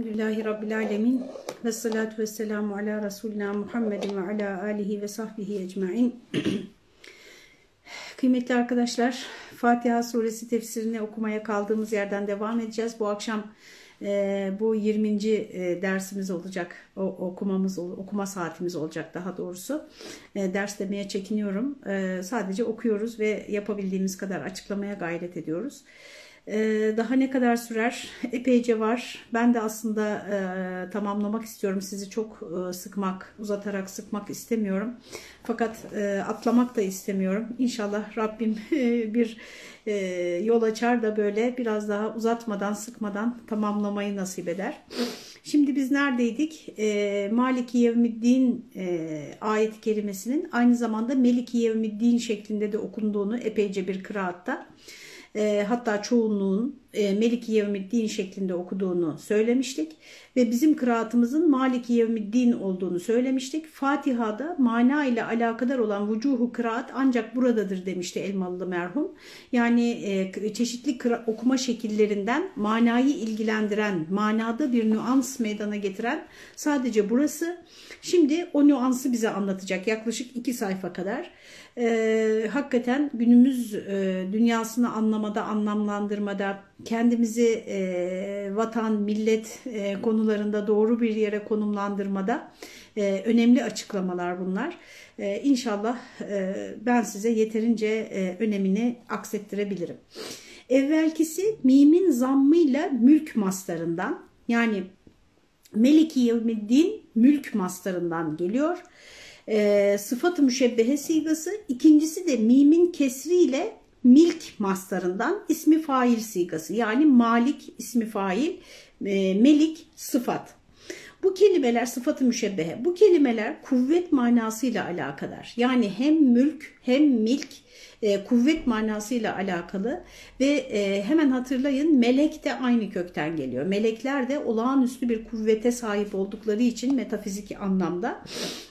Elhamdülillahi Rabbil Alemin ve salatu ve selamu ala Resulina Muhammedin ve ala alihi ve sahbihi ecmain. Kıymetli arkadaşlar, Fatiha suresi tefsirini okumaya kaldığımız yerden devam edeceğiz. Bu akşam e, bu 20. E, dersimiz olacak, o, okumamız okuma saatimiz olacak daha doğrusu. E, ders demeye çekiniyorum. E, sadece okuyoruz ve yapabildiğimiz kadar açıklamaya gayret ediyoruz. Daha ne kadar sürer? Epeyce var. Ben de aslında e, tamamlamak istiyorum. Sizi çok e, sıkmak, uzatarak sıkmak istemiyorum. Fakat e, atlamak da istemiyorum. İnşallah Rabbim e, bir e, yol açar da böyle biraz daha uzatmadan, sıkmadan tamamlamayı nasip eder. Şimdi biz neredeydik? E, Maliki Yevmiddin e, ayet kelimesinin aynı zamanda Meliki Yevmiddin şeklinde de okunduğunu epeyce bir kıraatta e, hatta çoğunluğun e, Meliki Yevmiddin şeklinde okuduğunu söylemiştik. Ve bizim kıraatımızın Maliki Yevmiddin olduğunu söylemiştik. Fatiha'da mana ile alakadar olan vücuhu kıraat ancak buradadır demişti Elmalılı merhum. Yani e, çeşitli okuma şekillerinden manayı ilgilendiren, manada bir nüans meydana getiren sadece burası. Şimdi o nüansı bize anlatacak yaklaşık iki sayfa kadar e, hakikaten günümüz e, dünyasını anlamada, anlamlandırmada, kendimizi e, vatan, millet e, konularında doğru bir yere konumlandırmada e, önemli açıklamalar bunlar. E, inşallah e, ben size yeterince e, önemini aksettirebilirim. Evvelkisi mimin zammıyla mülk mastarından yani Meliki Yevmiddin mülk mastarından geliyor e, sıfat-ı müşebbehe sigası. İkincisi de mimin kesriyle milk mastarından ismi fail sigası. Yani malik ismi fail, e, melik sıfat. Bu kelimeler sıfatı müşebbehe. Bu kelimeler kuvvet manasıyla alakadar. Yani hem mülk hem milk e, kuvvet manasıyla alakalı ve e, hemen hatırlayın melek de aynı kökten geliyor. Melekler de olağanüstü bir kuvvete sahip oldukları için metafizik anlamda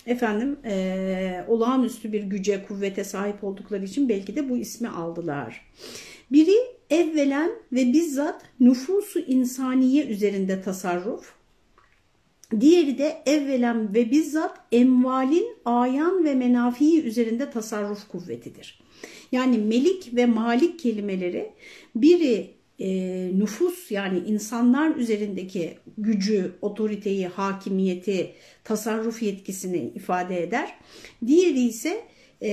efendim e, olağanüstü bir güce kuvvete sahip oldukları için belki de bu ismi aldılar. Biri evvelen ve bizzat nüfusu insaniye üzerinde tasarruf, Diğeri de evvelen ve bizzat emvalin ayan ve menafii üzerinde tasarruf kuvvetidir. Yani melik ve malik kelimeleri biri e, nüfus yani insanlar üzerindeki gücü, otoriteyi, hakimiyeti, tasarruf yetkisini ifade eder. Diğeri ise e,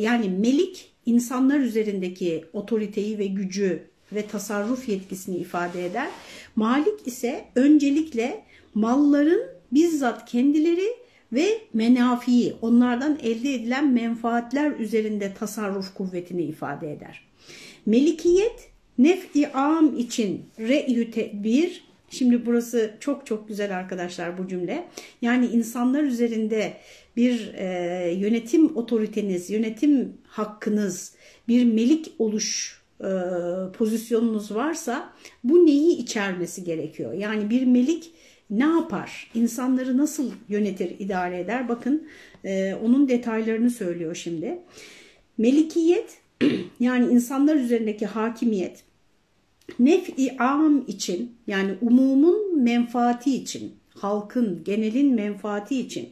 yani melik insanlar üzerindeki otoriteyi ve gücü ve tasarruf yetkisini ifade eder. Malik ise öncelikle malların bizzat kendileri ve menafiyi onlardan elde edilen menfaatler üzerinde tasarruf kuvvetini ifade eder. Melikiyet nef'i am için re'yü tedbir. Şimdi burası çok çok güzel arkadaşlar bu cümle. Yani insanlar üzerinde bir e, yönetim otoriteniz yönetim hakkınız bir melik oluş e, pozisyonunuz varsa bu neyi içermesi gerekiyor? Yani bir melik ne yapar? İnsanları nasıl yönetir, idare eder? Bakın e, onun detaylarını söylüyor şimdi. Melikiyet yani insanlar üzerindeki hakimiyet nef'i am için yani umumun menfaati için, halkın, genelin menfaati için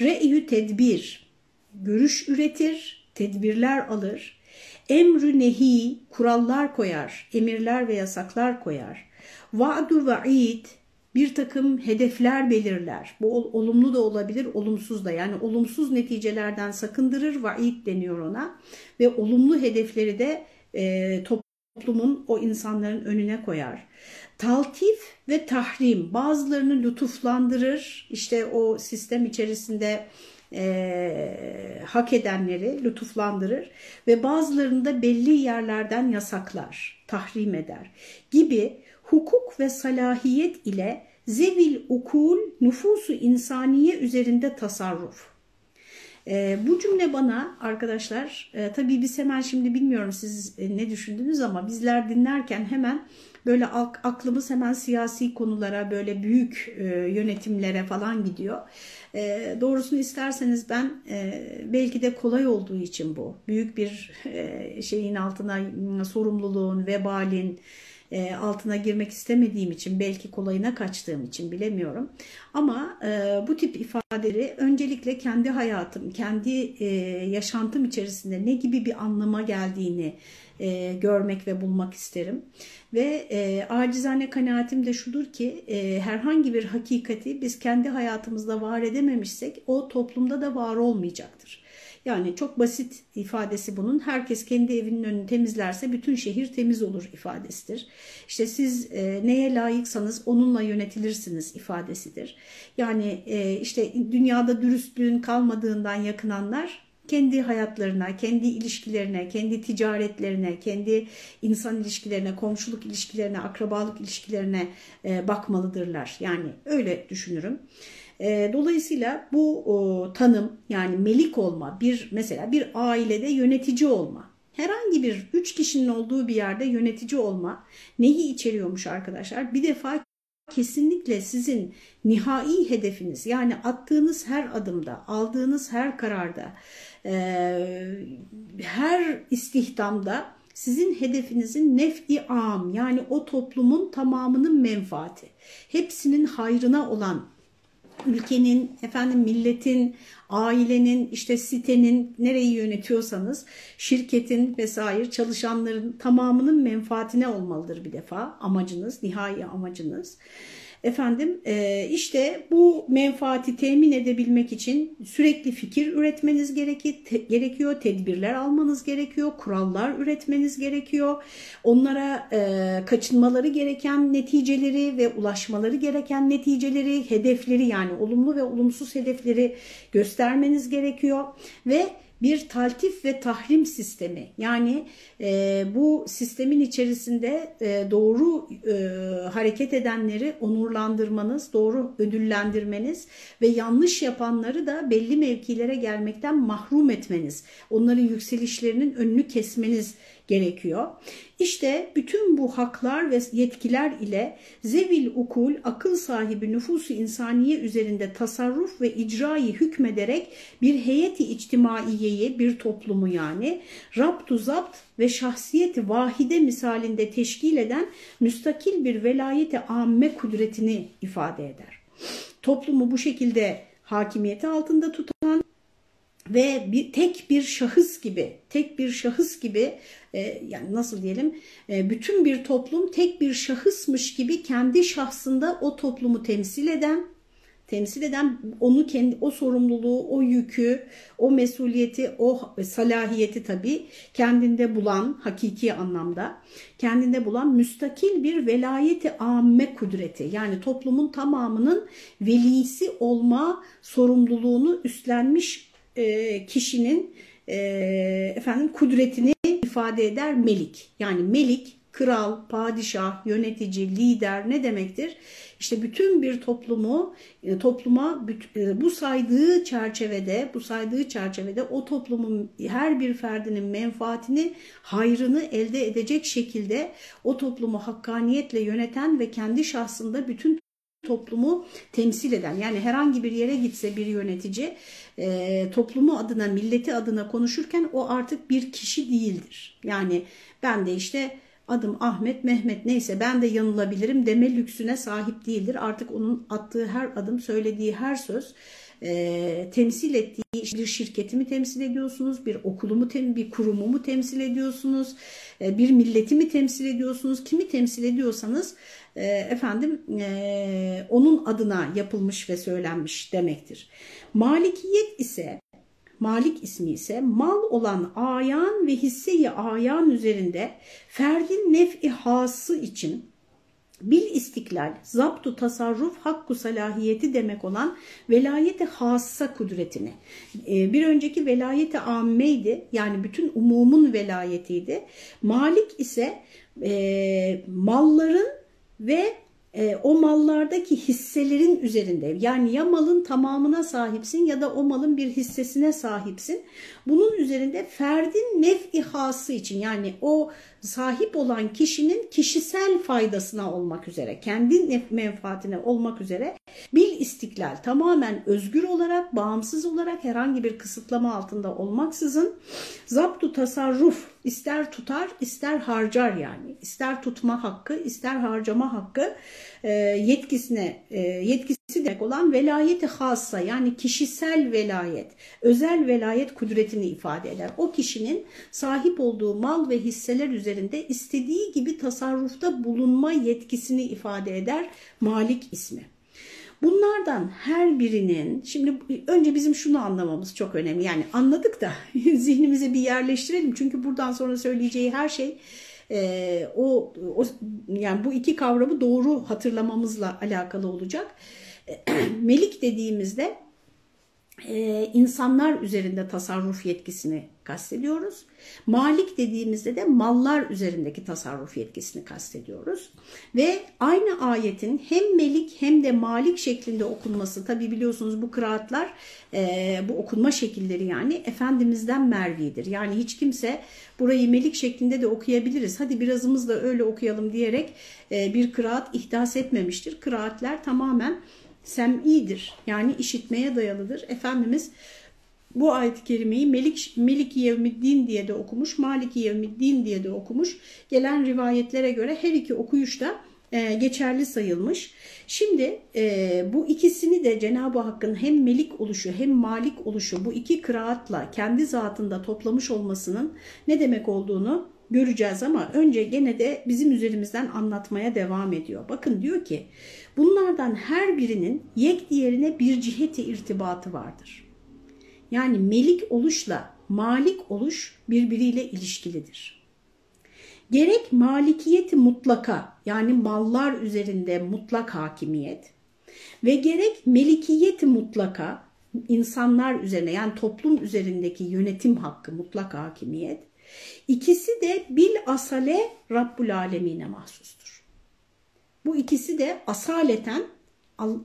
re'yü tedbir, görüş üretir, tedbirler alır, emrü nehi, kurallar koyar, emirler ve yasaklar koyar, va'du va'id, bir takım hedefler belirler. Bu olumlu da olabilir, olumsuz da. Yani olumsuz neticelerden sakındırır, vaid deniyor ona. Ve olumlu hedefleri de e, toplumun, o insanların önüne koyar. Taltif ve tahrim bazılarını lütuflandırır. İşte o sistem içerisinde e, hak edenleri lütuflandırır ve bazılarını da belli yerlerden yasaklar, tahrim eder gibi hukuk ve salahiyet ile zevil ukul nüfusu insaniye üzerinde tasarruf. E, bu cümle bana arkadaşlar e, tabii biz hemen şimdi bilmiyorum siz e, ne düşündünüz ama bizler dinlerken hemen böyle aklımız hemen siyasi konulara böyle büyük e, yönetimlere falan gidiyor. E, doğrusunu isterseniz ben e, belki de kolay olduğu için bu büyük bir e, şeyin altına sorumluluğun, vebalin, e, altına girmek istemediğim için belki kolayına kaçtığım için bilemiyorum. Ama e, bu tip ifadeleri öncelikle kendi hayatım, kendi e, yaşantım içerisinde ne gibi bir anlama geldiğini e, görmek ve bulmak isterim. Ve e, acizane kanaatim de şudur ki e, herhangi bir hakikati biz kendi hayatımızda var edememişsek o toplumda da var olmayacaktır. Yani çok basit ifadesi bunun. Herkes kendi evinin önünü temizlerse bütün şehir temiz olur ifadesidir. İşte siz e, neye layıksanız onunla yönetilirsiniz ifadesidir. Yani e, işte dünyada dürüstlüğün kalmadığından yakınanlar kendi hayatlarına, kendi ilişkilerine, kendi ticaretlerine, kendi insan ilişkilerine, komşuluk ilişkilerine, akrabalık ilişkilerine e, bakmalıdırlar. Yani öyle düşünürüm. E, dolayısıyla bu o, tanım yani melik olma, bir mesela bir ailede yönetici olma, herhangi bir üç kişinin olduğu bir yerde yönetici olma neyi içeriyormuş arkadaşlar? Bir defa kesinlikle sizin nihai hedefiniz yani attığınız her adımda, aldığınız her kararda, her istihdamda sizin hedefinizin nef'i am yani o toplumun tamamının menfaati, hepsinin hayrına olan ülkenin, efendim milletin, ailenin, işte sitenin nereyi yönetiyorsanız şirketin vesaire çalışanların tamamının menfaatine olmalıdır bir defa amacınız, nihai amacınız. Efendim işte bu menfaati temin edebilmek için sürekli fikir üretmeniz gerekiyor, tedbirler almanız gerekiyor, kurallar üretmeniz gerekiyor. Onlara kaçınmaları gereken neticeleri ve ulaşmaları gereken neticeleri, hedefleri yani olumlu ve olumsuz hedefleri göstermeniz gerekiyor ve bir taltif ve tahrim sistemi. Yani e, bu sistemin içerisinde e, doğru e, hareket edenleri onurlandırmanız, doğru ödüllendirmeniz ve yanlış yapanları da belli mevkilere gelmekten mahrum etmeniz, onların yükselişlerinin önünü kesmeniz gerekiyor. İşte bütün bu haklar ve yetkiler ile zevil ukul akıl sahibi nüfusu insaniye üzerinde tasarruf ve icrayı hükmederek bir heyeti içtimaiyeyi bir toplumu yani raptu zapt ve şahsiyeti vahide misalinde teşkil eden müstakil bir velayeti amme kudretini ifade eder. Toplumu bu şekilde hakimiyeti altında tutan ve bir, tek bir şahıs gibi, tek bir şahıs gibi e, yani nasıl diyelim e, bütün bir toplum tek bir şahısmış gibi kendi şahsında o toplumu temsil eden, temsil eden onu kendi o sorumluluğu, o yükü, o mesuliyeti, o salahiyeti tabii kendinde bulan hakiki anlamda kendinde bulan müstakil bir velayeti amme kudreti. Yani toplumun tamamının velisi olma sorumluluğunu üstlenmiş e, kişinin e, efendim kudretini ifade eder melik. Yani melik, kral, padişah, yönetici, lider ne demektir? İşte bütün bir toplumu e, topluma e, bu saydığı çerçevede, bu saydığı çerçevede o toplumun her bir ferdinin menfaatini, hayrını elde edecek şekilde o toplumu hakkaniyetle yöneten ve kendi şahsında bütün toplumu temsil eden yani herhangi bir yere gitse bir yönetici e, toplumu adına milleti adına konuşurken o artık bir kişi değildir. Yani ben de işte adım Ahmet Mehmet neyse ben de yanılabilirim deme lüksüne sahip değildir. Artık onun attığı her adım söylediği her söz e, temsil ettiği bir şirketi mi temsil ediyorsunuz, bir okulu mu, bir kurumu mu temsil ediyorsunuz, e, bir milleti mi temsil ediyorsunuz, kimi temsil ediyorsanız e, efendim e, onun adına yapılmış ve söylenmiş demektir. Malikiyet ise Malik ismi ise mal olan ayan ve hisseyi ayan üzerinde ferdin nef'i hası için bil istiklal, zaptu tasarruf, hakku salahiyeti demek olan velayeti hassa kudretini. Ee, bir önceki velayeti ammeydi yani bütün umumun velayetiydi. Malik ise e, malların ve e, o mallardaki hisselerin üzerinde yani ya malın tamamına sahipsin ya da o malın bir hissesine sahipsin. Bunun üzerinde ferdin nef ihası için yani o sahip olan kişinin kişisel faydasına olmak üzere, kendi menfaatine olmak üzere bil istiklal tamamen özgür olarak, bağımsız olarak herhangi bir kısıtlama altında olmaksızın zaptu tasarruf ister tutar ister harcar yani. İster tutma hakkı ister harcama hakkı yetkisine e, yetkisi demek olan velayeti hassa yani kişisel velayet, özel velayet kudretini ifade eder. O kişinin sahip olduğu mal ve hisseler üzerinde istediği gibi tasarrufta bulunma yetkisini ifade eder Malik ismi. Bunlardan her birinin, şimdi önce bizim şunu anlamamız çok önemli. Yani anladık da zihnimize bir yerleştirelim. Çünkü buradan sonra söyleyeceği her şey e, o, o yani bu iki kavramı doğru hatırlamamızla alakalı olacak. Melik dediğimizde e, insanlar üzerinde tasarruf yetkisini kastediyoruz. Malik dediğimizde de mallar üzerindeki tasarruf yetkisini kastediyoruz. Ve aynı ayetin hem melik hem de malik şeklinde okunması tabi biliyorsunuz bu kıraatlar e, bu okunma şekilleri yani Efendimiz'den mervidir. Yani hiç kimse burayı melik şeklinde de okuyabiliriz. Hadi birazımız da öyle okuyalım diyerek e, bir kıraat ihdas etmemiştir. Kıraatler tamamen sem'idir. Yani işitmeye dayalıdır. Efendimiz bu ayet-i kerimeyi Melik, Meliki Yevmiddin diye de okumuş, Maliki Yevmiddin diye de okumuş. Gelen rivayetlere göre her iki okuyuşta e, geçerli sayılmış. Şimdi e, bu ikisini de Cenab-ı Hakk'ın hem melik oluşu hem malik oluşu bu iki kıraatla kendi zatında toplamış olmasının ne demek olduğunu göreceğiz ama önce gene de bizim üzerimizden anlatmaya devam ediyor. Bakın diyor ki bunlardan her birinin yek diğerine bir ciheti irtibatı vardır. Yani melik oluşla malik oluş birbiriyle ilişkilidir. Gerek malikiyeti mutlaka yani mallar üzerinde mutlak hakimiyet ve gerek melikiyeti mutlaka insanlar üzerine yani toplum üzerindeki yönetim hakkı mutlak hakimiyet İkisi de bil asale Rabbul Alemine mahsustur. Bu ikisi de asaleten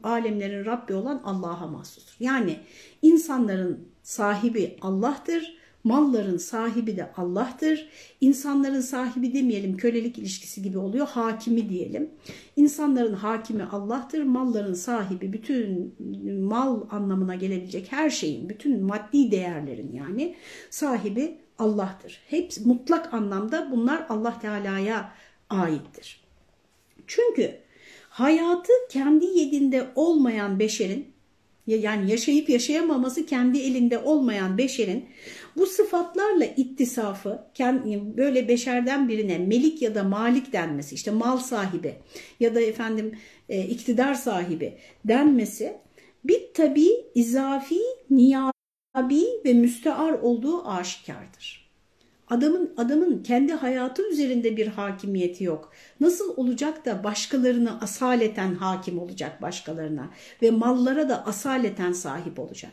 alemlerin Rabbi olan Allah'a mahsustur. Yani insanların sahibi Allah'tır, malların sahibi de Allah'tır. İnsanların sahibi demeyelim kölelik ilişkisi gibi oluyor, hakimi diyelim. İnsanların hakimi Allah'tır, malların sahibi bütün mal anlamına gelebilecek her şeyin, bütün maddi değerlerin yani sahibi Allah'tır. Hepsi mutlak anlamda bunlar Allah Teala'ya aittir. Çünkü hayatı kendi yedinde olmayan beşerin yani yaşayıp yaşayamaması kendi elinde olmayan beşerin bu sıfatlarla ittisafı böyle beşerden birine melik ya da malik denmesi işte mal sahibi ya da efendim e, iktidar sahibi denmesi bir tabi izafi niyaz tabi ve müstear olduğu aşikardır. Adamın adamın kendi hayatı üzerinde bir hakimiyeti yok. Nasıl olacak da başkalarını asaleten hakim olacak başkalarına ve mallara da asaleten sahip olacak.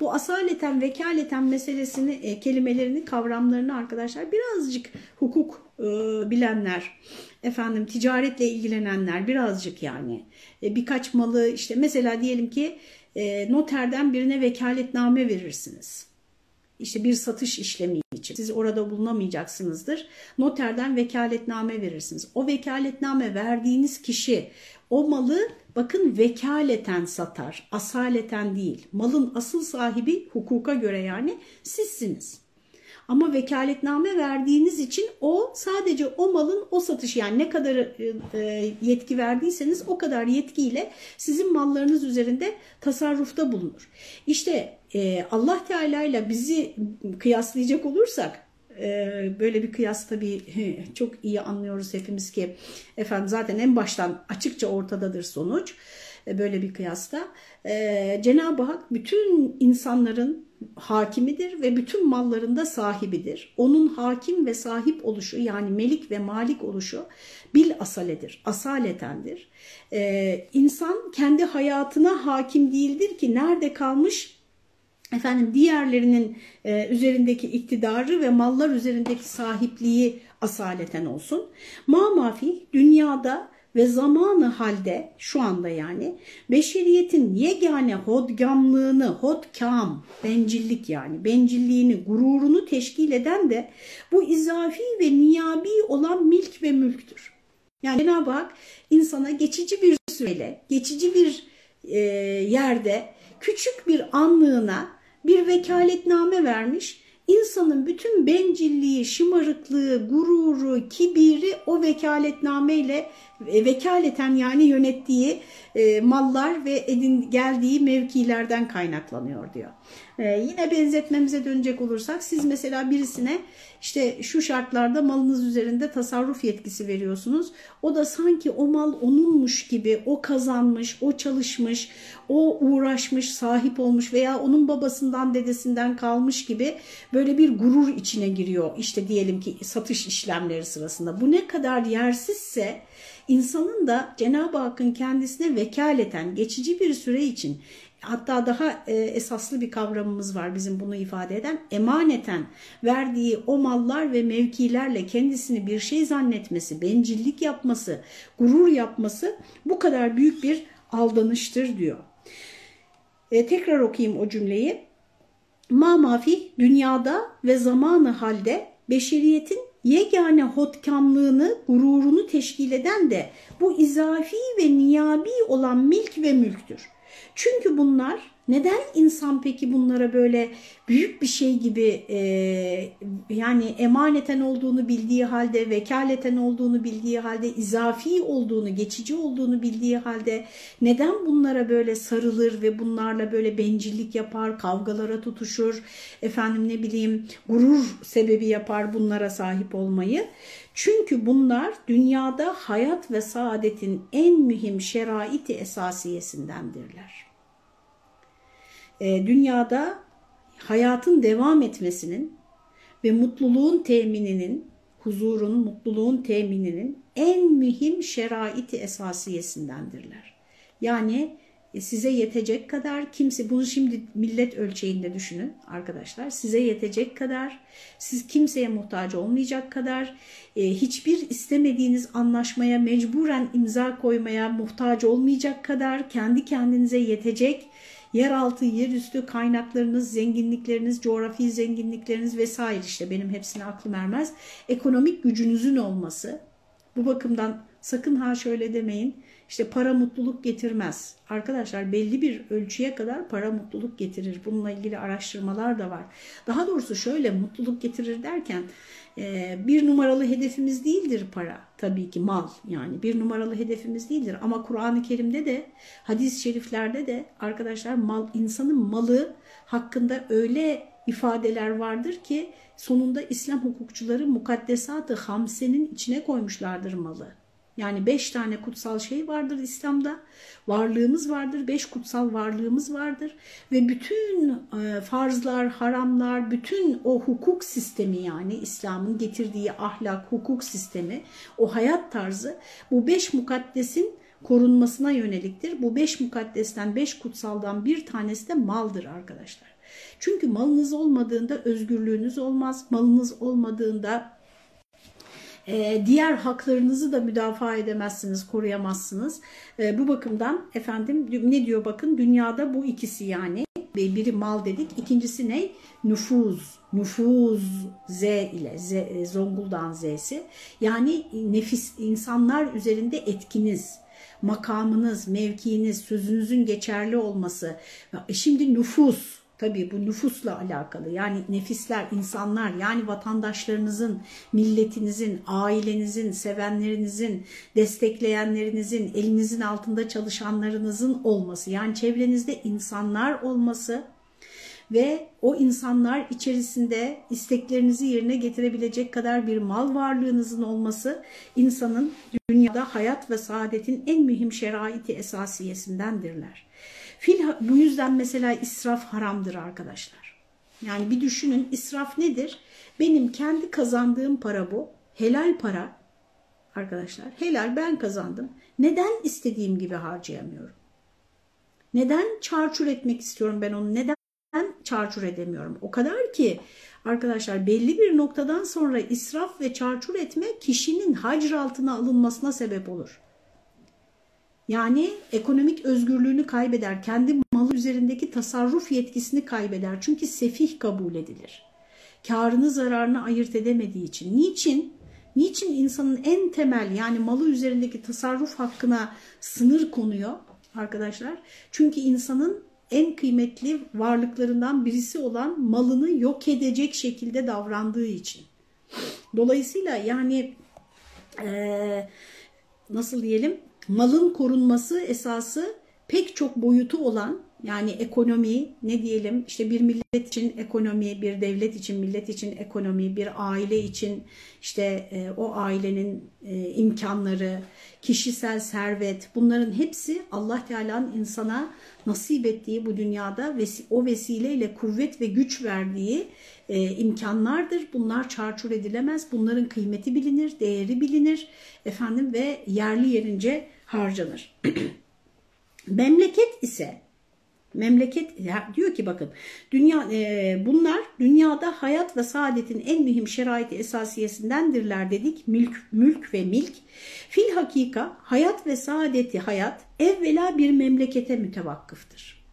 Bu asaleten vekaleten meselesini, e, kelimelerini, kavramlarını arkadaşlar birazcık hukuk e, bilenler, efendim ticaretle ilgilenenler birazcık yani e, birkaç malı işte mesela diyelim ki e, noterden birine vekaletname verirsiniz. İşte bir satış işlemi için. Siz orada bulunamayacaksınızdır. Noterden vekaletname verirsiniz. O vekaletname verdiğiniz kişi o malı bakın vekaleten satar, asaleten değil. Malın asıl sahibi hukuka göre yani sizsiniz. Ama vekaletname verdiğiniz için o sadece o malın o satışı yani ne kadar e, e, yetki verdiyseniz o kadar yetkiyle sizin mallarınız üzerinde tasarrufta bulunur. İşte e, Allah Teala ile bizi kıyaslayacak olursak böyle bir kıyas tabii çok iyi anlıyoruz hepimiz ki efendim zaten en baştan açıkça ortadadır sonuç böyle bir kıyasta. Cenab-ı Hak bütün insanların hakimidir ve bütün mallarında sahibidir. Onun hakim ve sahip oluşu yani melik ve malik oluşu bil asaledir, asaletendir. Ee, insan kendi hayatına hakim değildir ki nerede kalmış efendim diğerlerinin e, üzerindeki iktidarı ve mallar üzerindeki sahipliği asaleten olsun. Ma mafi dünyada ve zamanı halde şu anda yani beşeriyetin yegane hodgamlığını, hodkam, bencillik yani bencilliğini, gururunu teşkil eden de bu izafi ve niyabi olan milk ve mülktür. Yani Cenab-ı Hak insana geçici bir süreyle, geçici bir e, yerde küçük bir anlığına bir vekaletname vermiş İnsanın bütün bencilliği, şımarıklığı, gururu, kibiri o vekaletnameyle e, vekaleten yani yönettiği e, mallar ve edin geldiği mevkilerden kaynaklanıyor diyor. E, yine benzetmemize dönecek olursak siz mesela birisine işte şu şartlarda malınız üzerinde tasarruf yetkisi veriyorsunuz. O da sanki o mal onunmuş gibi o kazanmış, o çalışmış, o uğraşmış, sahip olmuş veya onun babasından dedesinden kalmış gibi böyle bir gurur içine giriyor. İşte diyelim ki satış işlemleri sırasında. Bu ne kadar yersizse insanın da Cenab-ı Hakk'ın kendisine vekaleten geçici bir süre için hatta daha e, esaslı bir kavramımız var bizim bunu ifade eden emaneten verdiği o mallar ve mevkilerle kendisini bir şey zannetmesi, bencillik yapması, gurur yapması bu kadar büyük bir aldanıştır diyor. E, tekrar okuyayım o cümleyi. Ma mafi dünyada ve zamanı halde beşeriyetin yegane hotkamlığını, gururunu teşkil eden de bu izafi ve niyabi olan milk ve mülktür. Çünkü bunlar neden insan peki bunlara böyle büyük bir şey gibi e, yani emaneten olduğunu bildiği halde, vekaleten olduğunu bildiği halde, izafi olduğunu, geçici olduğunu bildiği halde neden bunlara böyle sarılır ve bunlarla böyle bencillik yapar, kavgalara tutuşur, efendim ne bileyim gurur sebebi yapar bunlara sahip olmayı? Çünkü bunlar dünyada hayat ve saadetin en mühim şeraiti esasiyesindendirler. E, dünyada hayatın devam etmesinin ve mutluluğun temininin, huzurun, mutluluğun temininin en mühim şeraiti esasiyesindendirler. Yani e, size yetecek kadar kimse bunu şimdi millet ölçeğinde düşünün arkadaşlar size yetecek kadar siz kimseye muhtaç olmayacak kadar e, hiçbir istemediğiniz anlaşmaya mecburen imza koymaya muhtaç olmayacak kadar kendi kendinize yetecek yeraltı, yerüstü kaynaklarınız, zenginlikleriniz, coğrafi zenginlikleriniz vesaire işte benim hepsine aklım ermez. Ekonomik gücünüzün olması bu bakımdan sakın ha şöyle demeyin işte para mutluluk getirmez. Arkadaşlar belli bir ölçüye kadar para mutluluk getirir. Bununla ilgili araştırmalar da var. Daha doğrusu şöyle mutluluk getirir derken bir numaralı hedefimiz değildir para tabii ki mal yani bir numaralı hedefimiz değildir. Ama Kur'an-ı Kerim'de de hadis-i şeriflerde de arkadaşlar mal insanın malı hakkında öyle ifadeler vardır ki sonunda İslam hukukçuları mukaddesat-ı hamsenin içine koymuşlardır malı. Yani beş tane kutsal şey vardır İslam'da. Varlığımız vardır, beş kutsal varlığımız vardır. Ve bütün e, farzlar, haramlar, bütün o hukuk sistemi yani İslam'ın getirdiği ahlak, hukuk sistemi, o hayat tarzı bu beş mukaddesin korunmasına yöneliktir. Bu beş mukaddesten, beş kutsaldan bir tanesi de maldır arkadaşlar. Çünkü malınız olmadığında özgürlüğünüz olmaz. Malınız olmadığında ee, diğer haklarınızı da müdafaa edemezsiniz, koruyamazsınız. Ee, bu bakımdan efendim ne diyor bakın dünyada bu ikisi yani biri mal dedik. İkincisi ne? Nüfuz. Nüfuz Z ile Z, e, Zonguldak'ın Z'si. Yani nefis insanlar üzerinde etkiniz makamınız, mevkiiniz, sözünüzün geçerli olması. Şimdi nüfus Tabii bu nüfusla alakalı yani nefisler, insanlar yani vatandaşlarınızın, milletinizin, ailenizin, sevenlerinizin, destekleyenlerinizin, elinizin altında çalışanlarınızın olması yani çevrenizde insanlar olması ve o insanlar içerisinde isteklerinizi yerine getirebilecek kadar bir mal varlığınızın olması insanın dünyada hayat ve saadetin en mühim şeraiti esasiyesindendirler. Fil, bu yüzden mesela israf haramdır arkadaşlar. Yani bir düşünün israf nedir? Benim kendi kazandığım para bu. Helal para arkadaşlar. Helal ben kazandım. Neden istediğim gibi harcayamıyorum? Neden çarçur etmek istiyorum ben onu? Neden çarçur edemiyorum? O kadar ki arkadaşlar belli bir noktadan sonra israf ve çarçur etme kişinin hacr altına alınmasına sebep olur. Yani ekonomik özgürlüğünü kaybeder, kendi malı üzerindeki tasarruf yetkisini kaybeder. Çünkü sefih kabul edilir. Karını zararını ayırt edemediği için. Niçin? Niçin insanın en temel yani malı üzerindeki tasarruf hakkına sınır konuyor arkadaşlar? Çünkü insanın en kıymetli varlıklarından birisi olan malını yok edecek şekilde davrandığı için. Dolayısıyla yani e, nasıl diyelim malın korunması esası pek çok boyutu olan yani ekonomi ne diyelim işte bir millet için ekonomi, bir devlet için millet için ekonomi, bir aile için işte e, o ailenin e, imkanları, kişisel servet bunların hepsi Allah Teala'nın insana nasip ettiği bu dünyada vesi o vesileyle kuvvet ve güç verdiği e, imkanlardır. Bunlar çarçur edilemez. Bunların kıymeti bilinir, değeri bilinir efendim ve yerli yerince harcanır. Memleket ise Memleket diyor ki bakın dünya e, bunlar dünyada hayat ve saadetin en mühim şeraiti esasiyesindendirler dedik. Mülk, mülk ve milk. Fil hakika hayat ve saadeti hayat evvela bir memlekete mütevakkıftır.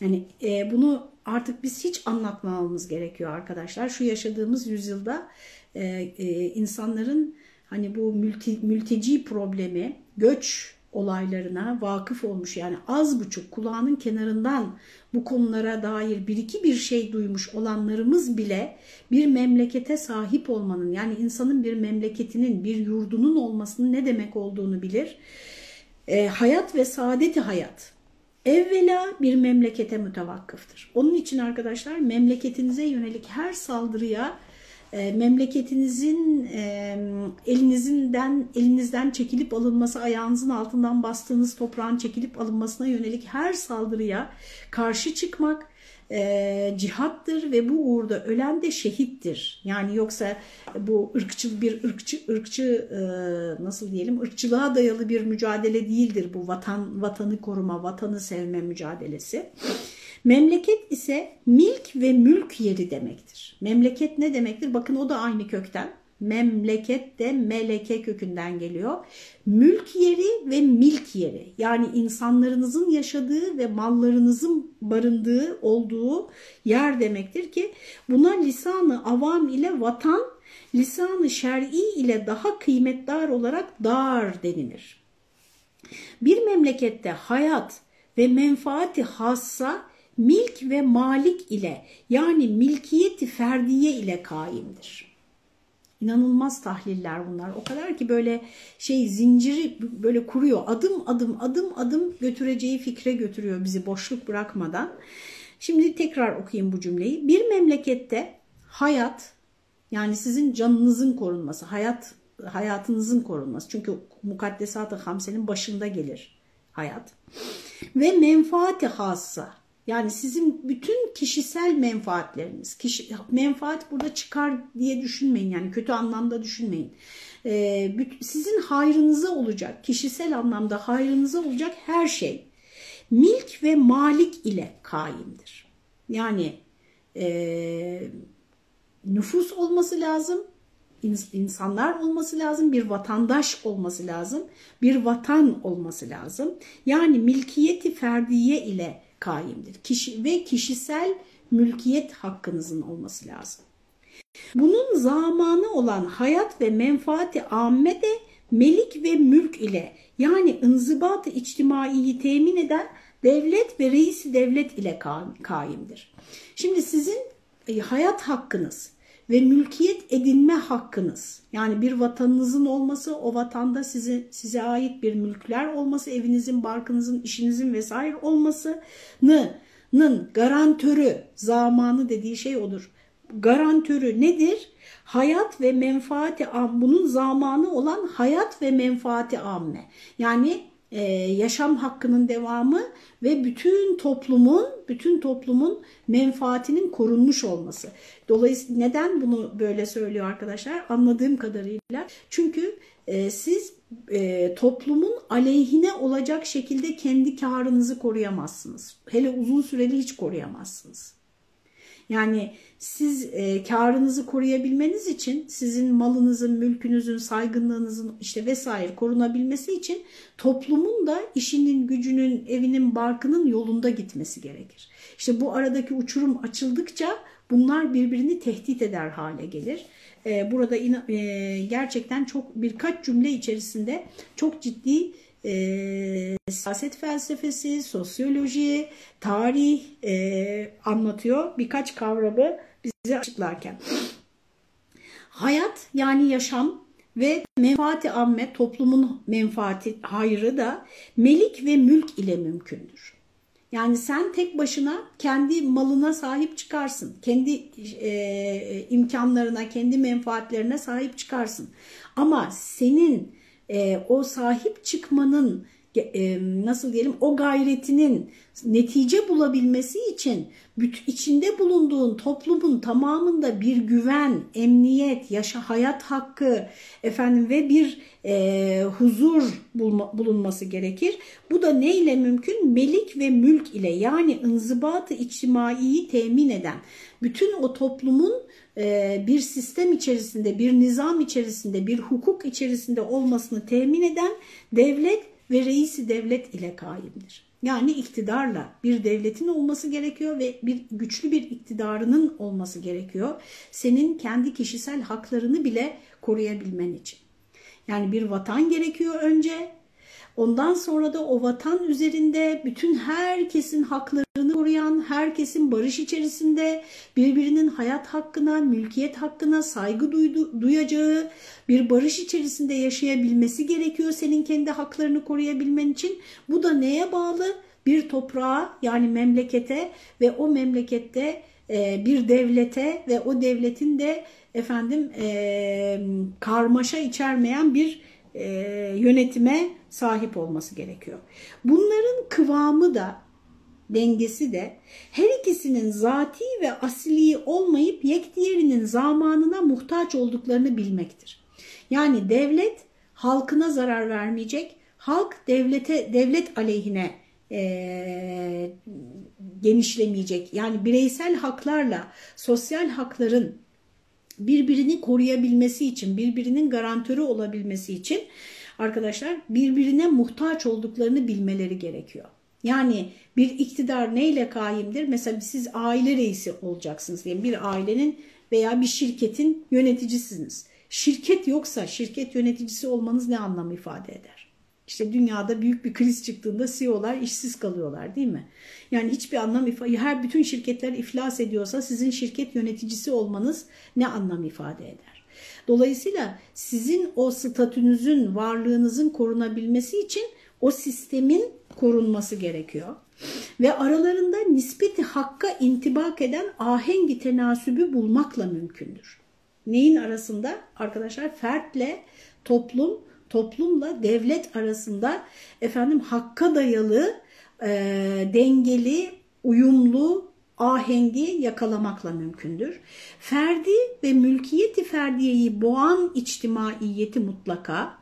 Yani e, bunu artık biz hiç anlatmamamız gerekiyor arkadaşlar. Şu yaşadığımız yüzyılda e, e, insanların hani bu mülti, mülteci problemi, göç olaylarına vakıf olmuş yani az buçuk kulağının kenarından bu konulara dair bir iki bir şey duymuş olanlarımız bile bir memlekete sahip olmanın yani insanın bir memleketinin bir yurdunun olmasının ne demek olduğunu bilir. E, hayat ve saadeti hayat evvela bir memlekete mütevakkıftır. Onun için arkadaşlar memleketinize yönelik her saldırıya e, memleketinizin e, elinizden elinizden çekilip alınması, ayağınızın altından bastığınız toprağın çekilip alınmasına yönelik her saldırıya karşı çıkmak e, cihattır ve bu uğurda ölen de şehittir. Yani yoksa bu ırkçı bir ırkçı ırkçı e, nasıl diyelim ırkçılığa dayalı bir mücadele değildir bu vatan vatanı koruma, vatanı sevme mücadelesi. Memleket ise milk ve mülk yeri demektir. Memleket ne demektir? Bakın o da aynı kökten. Memleket de meleke kökünden geliyor. Mülk yeri ve milk yeri yani insanlarınızın yaşadığı ve mallarınızın barındığı olduğu yer demektir ki buna lisanı avam ile vatan, lisanı şer'i ile daha kıymetdar olarak dar denilir. Bir memlekette hayat ve menfaati hassa milk ve malik ile yani milkiyeti ferdiye ile kaimdir. İnanılmaz tahliller bunlar. O kadar ki böyle şey zinciri böyle kuruyor. Adım adım adım adım götüreceği fikre götürüyor bizi boşluk bırakmadan. Şimdi tekrar okuyayım bu cümleyi. Bir memlekette hayat yani sizin canınızın korunması, hayat hayatınızın korunması. Çünkü mukaddesat-ı hamsenin başında gelir hayat. Ve menfaati hassa yani sizin bütün kişisel menfaatleriniz, kişi, menfaat burada çıkar diye düşünmeyin yani kötü anlamda düşünmeyin. Ee, sizin hayrınıza olacak, kişisel anlamda hayrınıza olacak her şey milk ve malik ile kaimdir. Yani e, nüfus olması lazım, insanlar olması lazım, bir vatandaş olması lazım, bir vatan olması lazım. Yani milkiyeti ferdiye ile kaimdir. Kişi ve kişisel mülkiyet hakkınızın olması lazım. Bunun zamanı olan hayat ve menfaati amme de melik ve mülk ile yani ınzıbat-ı içtimaiyi temin eden devlet ve reisi devlet ile kaimdir. Şimdi sizin e, hayat hakkınız ve mülkiyet edinme hakkınız yani bir vatanınızın olması o vatanda size, size ait bir mülkler olması evinizin barkınızın işinizin vesaire olmasının garantörü zamanı dediği şey odur. Garantörü nedir? Hayat ve menfaati bunun zamanı olan hayat ve menfaati amme. Yani e, yaşam hakkının devamı ve bütün toplumun bütün toplumun menfaatinin korunmuş olması. Dolayısıyla neden bunu böyle söylüyor arkadaşlar? Anladığım kadarıyla çünkü e, siz e, toplumun aleyhine olacak şekilde kendi karınızı koruyamazsınız. Hele uzun süreli hiç koruyamazsınız. Yani siz e, karınızı koruyabilmeniz için sizin malınızın, mülkünüzün, saygınlığınızın işte vesaire korunabilmesi için toplumun da işinin, gücünün, evinin, barkının yolunda gitmesi gerekir. İşte bu aradaki uçurum açıldıkça bunlar birbirini tehdit eder hale gelir. E, burada e, gerçekten çok birkaç cümle içerisinde çok ciddi e, siyaset felsefesi, sosyoloji, tarih e, anlatıyor. Birkaç kavramı bize açıklarken. Hayat yani yaşam ve menfaati amme toplumun menfaati hayrı da melik ve mülk ile mümkündür. Yani sen tek başına kendi malına sahip çıkarsın. Kendi e, imkanlarına, kendi menfaatlerine sahip çıkarsın. Ama senin e, o sahip çıkmanın nasıl diyelim o gayretinin netice bulabilmesi için içinde bulunduğun toplumun tamamında bir güven, emniyet, yaşa hayat hakkı efendim ve bir e, huzur bulma, bulunması gerekir. Bu da ne ile mümkün? Melik ve mülk ile yani ınzıbatı içtimaiyi temin eden bütün o toplumun e, bir sistem içerisinde, bir nizam içerisinde, bir hukuk içerisinde olmasını temin eden devlet ve reisi devlet ile kaimdir. Yani iktidarla bir devletin olması gerekiyor ve bir güçlü bir iktidarının olması gerekiyor. Senin kendi kişisel haklarını bile koruyabilmen için. Yani bir vatan gerekiyor önce. Ondan sonra da o vatan üzerinde bütün herkesin haklarını koruyan, herkesin barış içerisinde birbirinin hayat hakkına, mülkiyet hakkına saygı duydu, duyacağı bir barış içerisinde yaşayabilmesi gerekiyor senin kendi haklarını koruyabilmen için. Bu da neye bağlı? Bir toprağa yani memlekete ve o memlekette e, bir devlete ve o devletin de efendim e, karmaşa içermeyen bir e, yönetime sahip olması gerekiyor. Bunların kıvamı da dengesi de her ikisinin zati ve asli olmayıp yek diğerinin zamanına muhtaç olduklarını bilmektir. Yani devlet halkına zarar vermeyecek, halk devlete devlet aleyhine e, genişlemeyecek. Yani bireysel haklarla sosyal hakların birbirini koruyabilmesi için, birbirinin garantörü olabilmesi için arkadaşlar birbirine muhtaç olduklarını bilmeleri gerekiyor. Yani bir iktidar neyle kaimdir? Mesela siz aile reisi olacaksınız diyelim. Bir ailenin veya bir şirketin yöneticisiniz. Şirket yoksa şirket yöneticisi olmanız ne anlam ifade eder? İşte dünyada büyük bir kriz çıktığında CEO'lar işsiz kalıyorlar değil mi? Yani hiçbir anlam ifade her bütün şirketler iflas ediyorsa sizin şirket yöneticisi olmanız ne anlam ifade eder? Dolayısıyla sizin o statünüzün, varlığınızın korunabilmesi için o sistemin korunması gerekiyor. Ve aralarında nispeti hakka intibak eden ahengi tenasübü bulmakla mümkündür. Neyin arasında? Arkadaşlar fertle toplum, toplumla devlet arasında efendim hakka dayalı, e, dengeli, uyumlu, ahengi yakalamakla mümkündür. Ferdi ve mülkiyeti ferdiyeyi boğan içtimaiyeti mutlaka,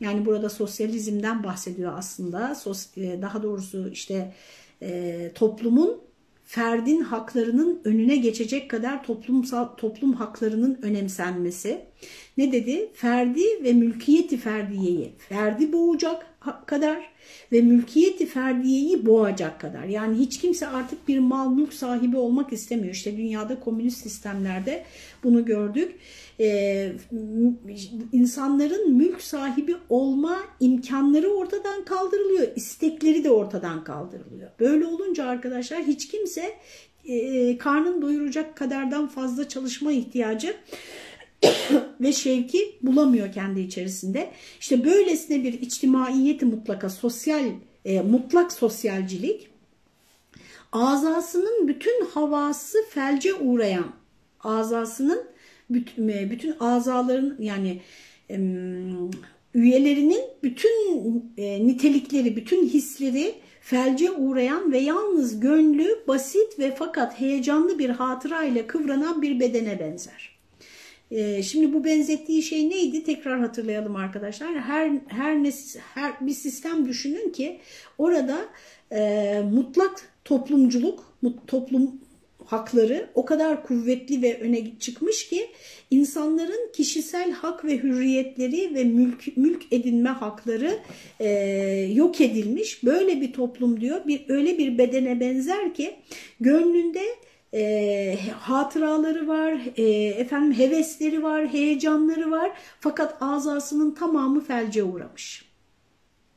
yani burada sosyalizmden bahsediyor aslında, e, daha doğrusu işte e, toplumun ferdin haklarının önüne geçecek kadar toplumsal toplum haklarının önemsenmesi. Ne dedi? Ferdi ve mülkiyeti ferdiyeyi ferdi boğacak kadar ve mülkiyeti ferdiyeyi boğacak kadar. Yani hiç kimse artık bir mal mülk sahibi olmak istemiyor. İşte dünyada komünist sistemlerde bunu gördük. Ee, insanların mülk sahibi olma imkanları ortadan kaldırılıyor. istekleri de ortadan kaldırılıyor. Böyle olunca arkadaşlar hiç kimse e, karnın doyuracak kadardan fazla çalışma ihtiyacı ve şevki bulamıyor kendi içerisinde. İşte böylesine bir içtimaiyeti mutlaka sosyal e, mutlak sosyalcilik azasının bütün havası felce uğrayan azasının bütün, e, bütün azaların yani e, üyelerinin bütün e, nitelikleri, bütün hisleri felce uğrayan ve yalnız gönlü basit ve fakat heyecanlı bir hatıra ile kıvranan bir bedene benzer. Ee, şimdi bu benzettiği şey neydi? Tekrar hatırlayalım arkadaşlar. Her her ne her bir sistem düşünün ki orada e, mutlak toplumculuk, toplum hakları o kadar kuvvetli ve öne çıkmış ki insanların kişisel hak ve hürriyetleri ve mülk, mülk edinme hakları e, yok edilmiş. Böyle bir toplum diyor bir öyle bir bedene benzer ki gönlünde e, hatıraları var, e, efendim hevesleri var, heyecanları var fakat azasının tamamı felce uğramış.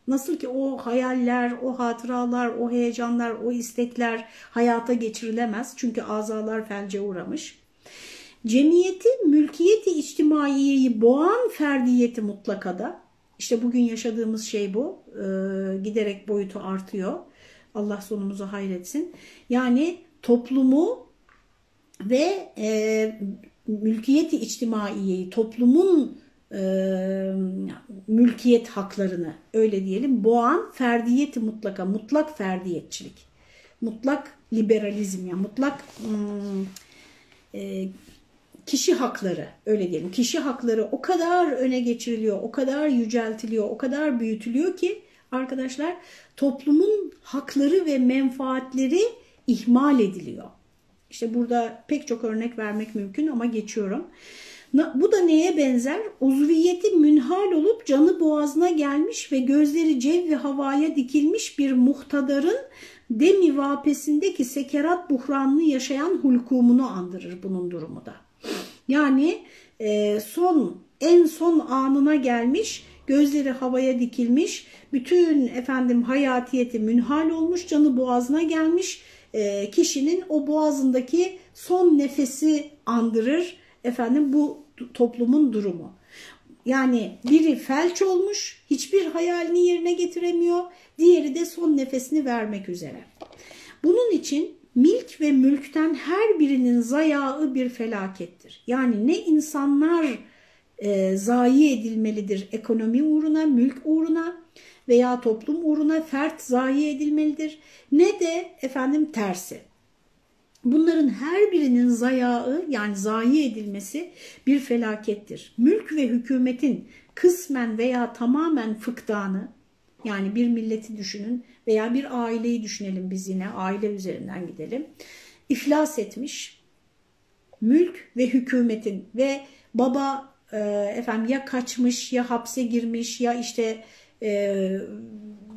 Nasıl ki o hayaller, o hatıralar, o heyecanlar, o istekler hayata geçirilemez. Çünkü azalar felce uğramış. Cemiyeti, mülkiyeti içtimaiyeyi boğan ferdiyeti mutlakada. İşte bugün yaşadığımız şey bu. Ee, giderek boyutu artıyor. Allah sonumuzu hayretsin. Yani toplumu ve e, mülkiyeti içtimaiyeyi, toplumun e, mülkiyet haklarını öyle diyelim boğan ferdiyeti mutlaka, mutlak ferdiyetçilik, mutlak liberalizm yani mutlak hmm, e, kişi hakları öyle diyelim. Kişi hakları o kadar öne geçiriliyor, o kadar yüceltiliyor, o kadar büyütülüyor ki arkadaşlar toplumun hakları ve menfaatleri ihmal ediliyor. İşte burada pek çok örnek vermek mümkün ama geçiyorum. Bu da neye benzer? Uzviyeti münhal olup canı boğazına gelmiş ve gözleri cev ve havaya dikilmiş bir muhtadarın demi vapesindeki sekerat buhranını yaşayan hulkumunu andırır bunun durumu da. Yani e, son en son anına gelmiş, gözleri havaya dikilmiş, bütün efendim hayatiyeti münhal olmuş, canı boğazına gelmiş e, kişinin o boğazındaki son nefesi andırır efendim bu toplumun durumu. Yani biri felç olmuş, hiçbir hayalini yerine getiremiyor, diğeri de son nefesini vermek üzere. Bunun için milk ve mülkten her birinin zayağı bir felakettir. Yani ne insanlar e, zayi edilmelidir ekonomi uğruna, mülk uğruna veya toplum uğruna fert zayi edilmelidir ne de efendim tersi. Bunların her birinin zayağı yani zayi edilmesi bir felakettir. Mülk ve hükümetin kısmen veya tamamen fıktanı yani bir milleti düşünün veya bir aileyi düşünelim biz yine aile üzerinden gidelim. İflas etmiş mülk ve hükümetin ve baba e, efendim ya kaçmış ya hapse girmiş ya işte e,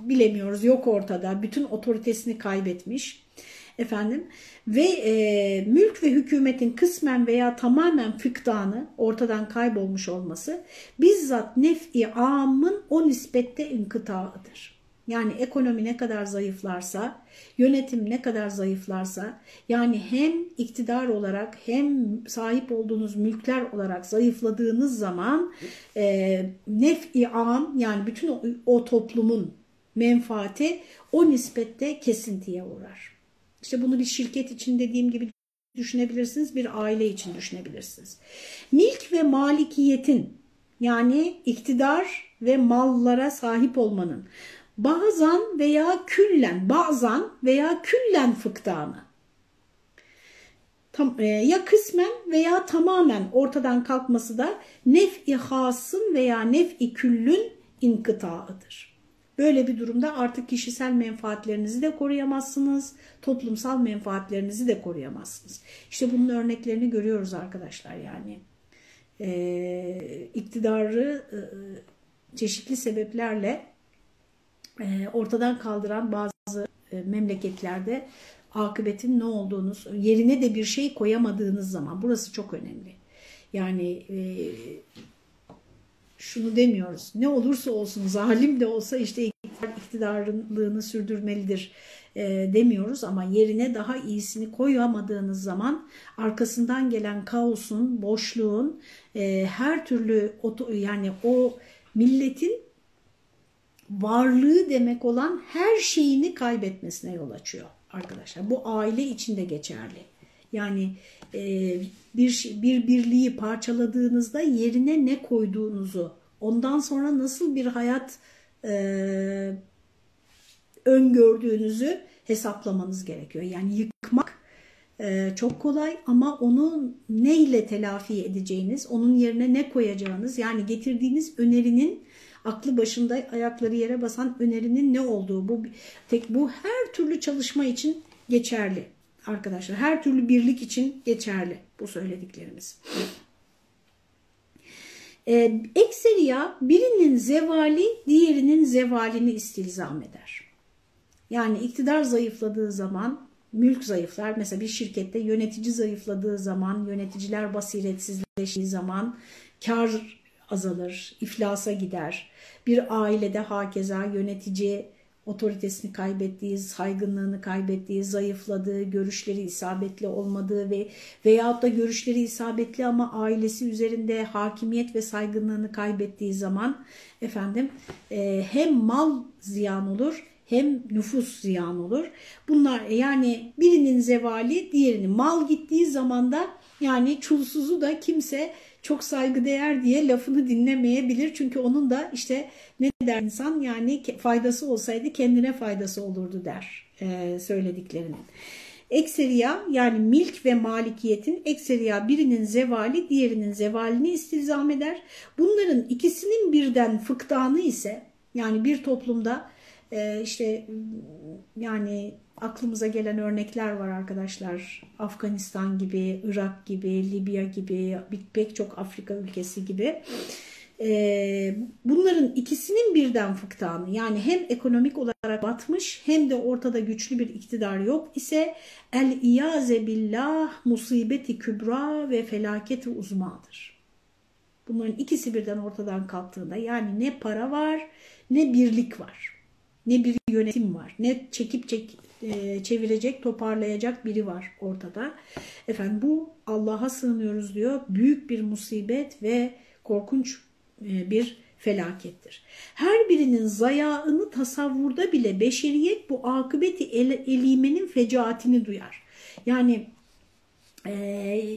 bilemiyoruz yok ortada bütün otoritesini kaybetmiş efendim ve e, mülk ve hükümetin kısmen veya tamamen fıktanı ortadan kaybolmuş olması bizzat nef'i amın o nispette inkıtaıdır. Yani ekonomi ne kadar zayıflarsa, yönetim ne kadar zayıflarsa, yani hem iktidar olarak hem sahip olduğunuz mülkler olarak zayıfladığınız zaman e, nef-i am yani bütün o, o toplumun menfaati o nispette kesintiye uğrar. İşte bunu bir şirket için dediğim gibi düşünebilirsiniz, bir aile için düşünebilirsiniz. Milk ve malikiyetin yani iktidar ve mallara sahip olmanın bazen veya küllen, bazen veya küllen fıktanı tam, e, ya kısmen veya tamamen ortadan kalkması da nef-i hasın veya nef-i küllün inkıtaıdır. Böyle bir durumda artık kişisel menfaatlerinizi de koruyamazsınız, toplumsal menfaatlerinizi de koruyamazsınız. İşte bunun örneklerini görüyoruz arkadaşlar yani. E, iktidarı e, çeşitli sebeplerle e, ortadan kaldıran bazı e, memleketlerde akıbetin ne olduğunu, yerine de bir şey koyamadığınız zaman burası çok önemli. Yani e, şunu demiyoruz. Ne olursa olsun zalim de olsa işte iktidar, iktidarlığını sürdürmelidir e, demiyoruz ama yerine daha iyisini koyamadığınız zaman arkasından gelen kaosun, boşluğun e, her türlü yani o milletin varlığı demek olan her şeyini kaybetmesine yol açıyor arkadaşlar. Bu aile içinde geçerli. Yani e, bir, bir birliği parçaladığınızda yerine ne koyduğunuzu, ondan sonra nasıl bir hayat e, öngördüğünüzü hesaplamanız gerekiyor. Yani yıkmak e, çok kolay ama onu neyle telafi edeceğiniz, onun yerine ne koyacağınız yani getirdiğiniz önerinin aklı başında ayakları yere basan önerinin ne olduğu bu tek bu her türlü çalışma için geçerli arkadaşlar. Her türlü birlik için geçerli bu söylediklerimiz. Ee, ekseriya birinin zevali diğerinin zevalini istilzam eder. Yani iktidar zayıfladığı zaman mülk zayıflar. Mesela bir şirkette yönetici zayıfladığı zaman, yöneticiler basiretsizleştiği zaman kar azalır, iflasa gider. Bir ailede hakeza yönetici otoritesini kaybettiği, saygınlığını kaybettiği, zayıfladığı, görüşleri isabetli olmadığı ve veyahut da görüşleri isabetli ama ailesi üzerinde hakimiyet ve saygınlığını kaybettiği zaman efendim e, hem mal ziyan olur hem nüfus ziyan olur. Bunlar yani birinin zevali diğerinin mal gittiği zaman da yani çulsuzu da kimse çok saygıdeğer diye lafını dinlemeyebilir. Çünkü onun da işte ne der insan yani faydası olsaydı kendine faydası olurdu der e, söylediklerinin. Ekseriya yani milk ve malikiyetin ekseriya birinin zevali diğerinin zevalini istilzam eder. Bunların ikisinin birden fıktanı ise yani bir toplumda e, işte yani aklımıza gelen örnekler var arkadaşlar. Afganistan gibi, Irak gibi, Libya gibi, pek çok Afrika ülkesi gibi. Ee, bunların ikisinin birden fıktanı yani hem ekonomik olarak batmış hem de ortada güçlü bir iktidar yok ise el iyaze billah musibeti kübra ve felaketi uzmadır. Bunların ikisi birden ortadan kalktığında yani ne para var ne birlik var ne bir yönetim var ne çekip çek, e, çevirecek toparlayacak biri var ortada. Efendim bu Allah'a sığınıyoruz diyor büyük bir musibet ve korkunç e, bir felakettir. Her birinin zayağını tasavvurda bile beşeriyet bu akıbeti el, elimenin fecaatini duyar. Yani e,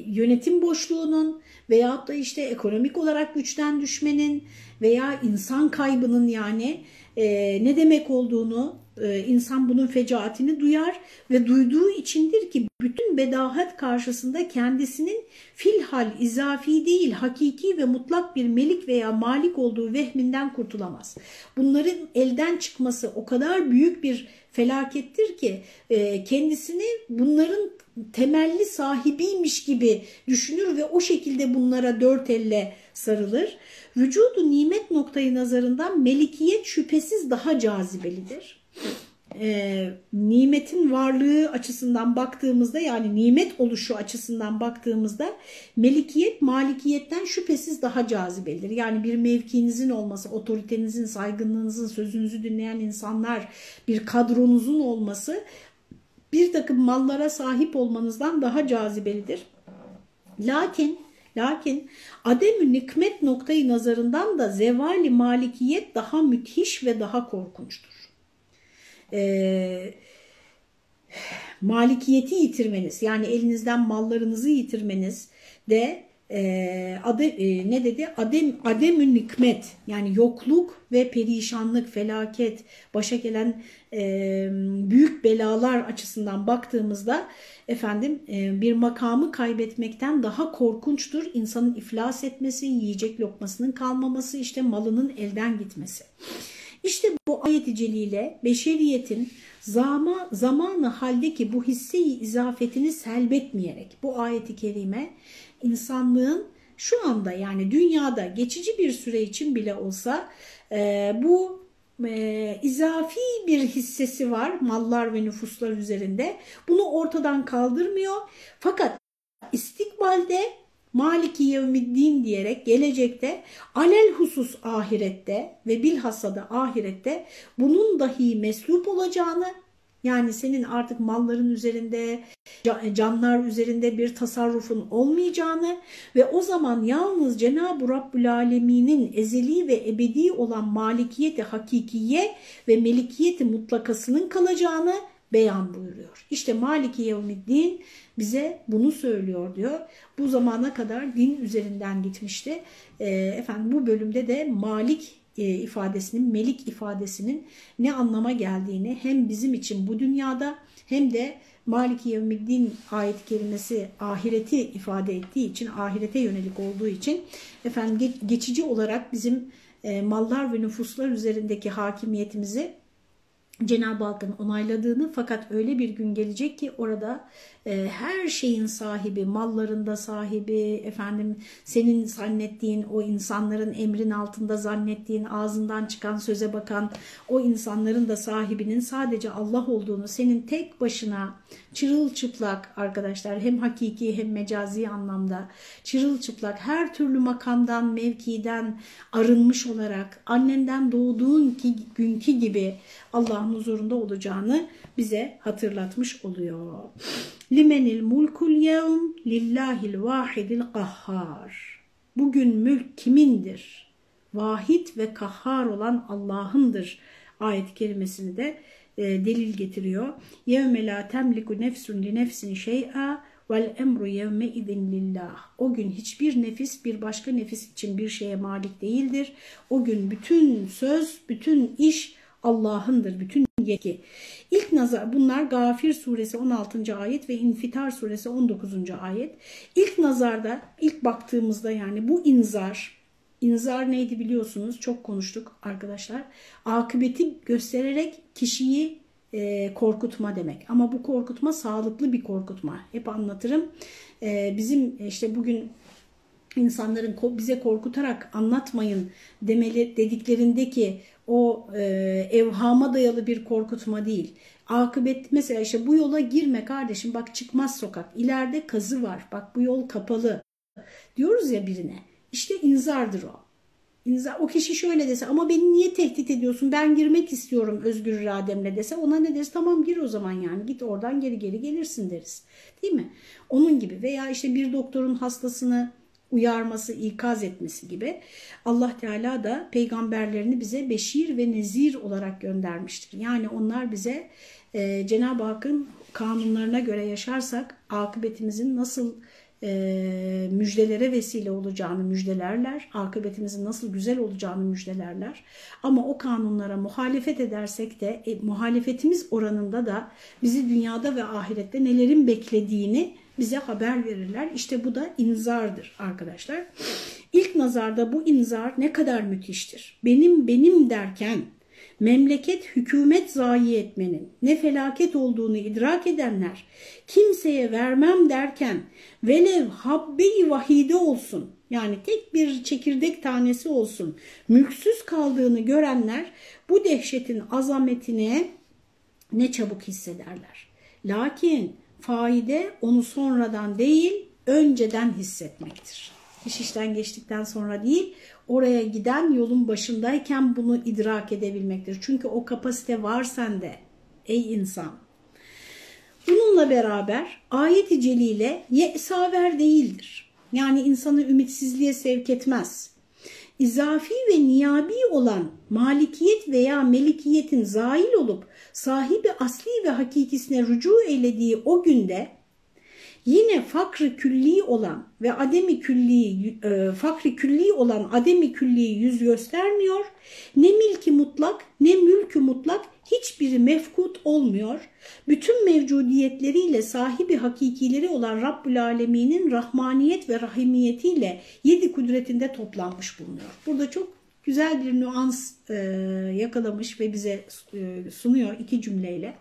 yönetim boşluğunun veyahut da işte ekonomik olarak güçten düşmenin veya insan kaybının yani e, ne demek olduğunu insan bunun fecaatini duyar ve duyduğu içindir ki bütün bedahat karşısında kendisinin filhal izafi değil hakiki ve mutlak bir melik veya malik olduğu vehminden kurtulamaz. Bunların elden çıkması o kadar büyük bir felakettir ki e, kendisini bunların temelli sahibiymiş gibi düşünür ve o şekilde bunlara dört elle sarılır. Vücudu nimet noktayı nazarından melikiyet şüphesiz daha cazibelidir. E, nimetin varlığı açısından baktığımızda yani nimet oluşu açısından baktığımızda melikiyet malikiyetten şüphesiz daha cazibelidir. Yani bir mevkinizin olması, otoritenizin, saygınlığınızın, sözünüzü dinleyen insanlar, bir kadronuzun olması bir takım mallara sahip olmanızdan daha cazibelidir. Lakin Lakin ademü nikmet noktayı nazarından da zevali malikiyet daha müthiş ve daha korkunçtur. Ee, malikiyeti yitirmeniz yani elinizden mallarınızı yitirmeniz de e, ade, e, ne dedi? Adem, ademü nikmet yani yokluk ve perişanlık, felaket, başa gelen e, büyük belalar açısından baktığımızda efendim e, bir makamı kaybetmekten daha korkunçtur. İnsanın iflas etmesi, yiyecek lokmasının kalmaması, işte malının elden gitmesi. İşte bu ayet-i celile beşeriyetin zama, zamanı haldeki bu hisseyi izafetini selbetmeyerek bu ayeti kerime insanlığın şu anda yani dünyada geçici bir süre için bile olsa e, bu e, izafi bir hissesi var mallar ve nüfuslar üzerinde. Bunu ortadan kaldırmıyor. Fakat istikbalde Maliki yevmiddin diyerek gelecekte alel husus ahirette ve bilhassa da ahirette bunun dahi meslup olacağını yani senin artık malların üzerinde, canlar üzerinde bir tasarrufun olmayacağını ve o zaman yalnız Cenab-ı Rabbül Alemin'in ezeli ve ebedi olan malikiyeti hakikiye ve melikiyeti mutlakasının kalacağını beyan buyuruyor. İşte Maliki Yevmiddin bize bunu söylüyor diyor. Bu zamana kadar din üzerinden gitmişti. E, efendim bu bölümde de Malik e, ifadesinin, melik ifadesinin ne anlama geldiğini hem bizim için bu dünyada hem de Maliki Yevmiddin ayet kelimesi ahireti ifade ettiği için, ahirete yönelik olduğu için efendim geçici olarak bizim e, mallar ve nüfuslar üzerindeki hakimiyetimizi Cenab-ı Hakk'ın onayladığını fakat öyle bir gün gelecek ki orada e, her şeyin sahibi, mallarında sahibi, efendim senin zannettiğin o insanların emrin altında zannettiğin ağzından çıkan söze bakan o insanların da sahibinin sadece Allah olduğunu senin tek başına çırılçıplak arkadaşlar hem hakiki hem mecazi anlamda çırılçıplak her türlü makamdan, mevkiden arınmış olarak annenden doğduğun ki, günkü gibi Allah'ın huzurunda olacağını bize hatırlatmış oluyor. Limenil mulkul yevm lillahil vahidil kahhar. Bugün mülk kimindir? Vahid ve kahhar olan Allah'ındır. Ayet kelimesini de e, delil getiriyor. Yevme la temliku nefsun li nefsin şey'a vel emru yevme idin lillah. O gün hiçbir nefis bir başka nefis için bir şeye malik değildir. O gün bütün söz, bütün iş Allah'ındır, bütün yetki. İlk nazar bunlar Gafir suresi 16. ayet ve İnfitar suresi 19. ayet. İlk nazarda, ilk baktığımızda yani bu inzar, inzar neydi biliyorsunuz çok konuştuk arkadaşlar. Akıbeti göstererek kişiyi e, korkutma demek. Ama bu korkutma sağlıklı bir korkutma. Hep anlatırım. E, bizim işte bugün insanların bize korkutarak anlatmayın demeli dediklerindeki o e, evhama dayalı bir korkutma değil. Akıbet mesela işte bu yola girme kardeşim bak çıkmaz sokak. İleride kazı var bak bu yol kapalı diyoruz ya birine. İşte inzardır o. İnzar, o kişi şöyle dese ama beni niye tehdit ediyorsun ben girmek istiyorum özgür irademle dese ona ne deriz tamam gir o zaman yani git oradan geri geri gelirsin deriz. Değil mi? Onun gibi veya işte bir doktorun hastasını uyarması, ikaz etmesi gibi Allah Teala da peygamberlerini bize beşir ve nezir olarak göndermiştir. Yani onlar bize e, Cenab-ı Hakk'ın kanunlarına göre yaşarsak akıbetimizin nasıl e, müjdelere vesile olacağını müjdelerler, akıbetimizin nasıl güzel olacağını müjdelerler. Ama o kanunlara muhalefet edersek de e, muhalefetimiz oranında da bizi dünyada ve ahirette nelerin beklediğini bize haber verirler. İşte bu da inzardır arkadaşlar. İlk nazarda bu inzar ne kadar müthiştir. Benim benim derken memleket hükümet zayi etmenin ne felaket olduğunu idrak edenler kimseye vermem derken velev habbe-i vahide olsun yani tek bir çekirdek tanesi olsun mülksüz kaldığını görenler bu dehşetin azametine ne çabuk hissederler. Lakin faide onu sonradan değil önceden hissetmektir. İş işten geçtikten sonra değil oraya giden yolun başındayken bunu idrak edebilmektir. Çünkü o kapasite var sende ey insan. Bununla beraber ayet-i celile yesaver değildir. Yani insanı ümitsizliğe sevk etmez. İzafi ve niyabi olan malikiyet veya melikiyetin zail olup sahibi asli ve hakikisine rücu eylediği o günde yine fakri külli olan ve ademi külli e, fakri külli olan ademi külli yüz göstermiyor. Ne milki mutlak ne mülkü mutlak hiçbiri mefkut olmuyor. Bütün mevcudiyetleriyle sahibi hakikileri olan Rabbül Alemin'in rahmaniyet ve rahimiyetiyle yedi kudretinde toplanmış bulunuyor. Burada çok güzel bir nüans e, yakalamış ve bize e, sunuyor iki cümleyle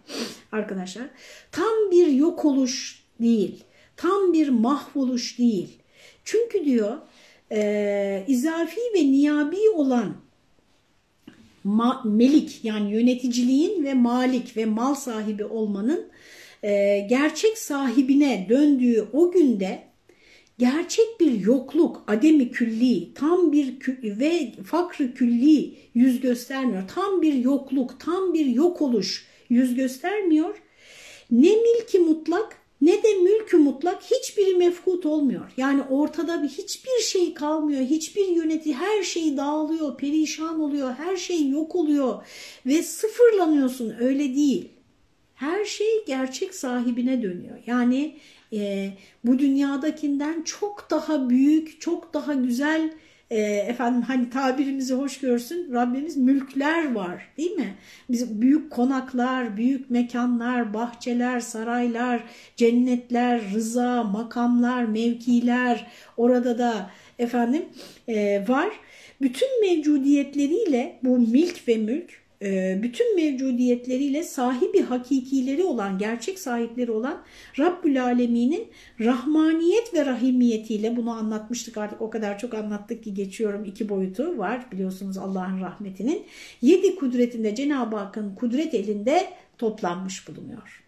arkadaşlar. Tam bir yok oluş değil, tam bir mahvoluş değil. Çünkü diyor e, izafi ve niyabi olan ma, melik yani yöneticiliğin ve malik ve mal sahibi olmanın e, gerçek sahibine döndüğü o günde gerçek bir yokluk, ademi külli, tam bir ve fakr külli yüz göstermiyor. Tam bir yokluk, tam bir yok oluş yüz göstermiyor. Ne milki mutlak ne de mülkü mutlak hiçbiri mefkut olmuyor. Yani ortada bir hiçbir şey kalmıyor. Hiçbir yöneti her şey dağılıyor, perişan oluyor, her şey yok oluyor ve sıfırlanıyorsun öyle değil. Her şey gerçek sahibine dönüyor. Yani e, bu dünyadakinden çok daha büyük, çok daha güzel e, efendim hani tabirimizi hoş görsün Rabbimiz mülkler var değil mi? Biz büyük konaklar, büyük mekanlar, bahçeler, saraylar, cennetler, rıza, makamlar, mevkiler orada da efendim e, var. Bütün mevcudiyetleriyle bu milk ve mülk bütün mevcudiyetleriyle sahibi hakikileri olan, gerçek sahipleri olan Rabbül Alemin'in rahmaniyet ve rahimiyetiyle bunu anlatmıştık artık o kadar çok anlattık ki geçiyorum iki boyutu var biliyorsunuz Allah'ın rahmetinin. Yedi kudretinde Cenab-ı Hakk'ın kudret elinde toplanmış bulunuyor.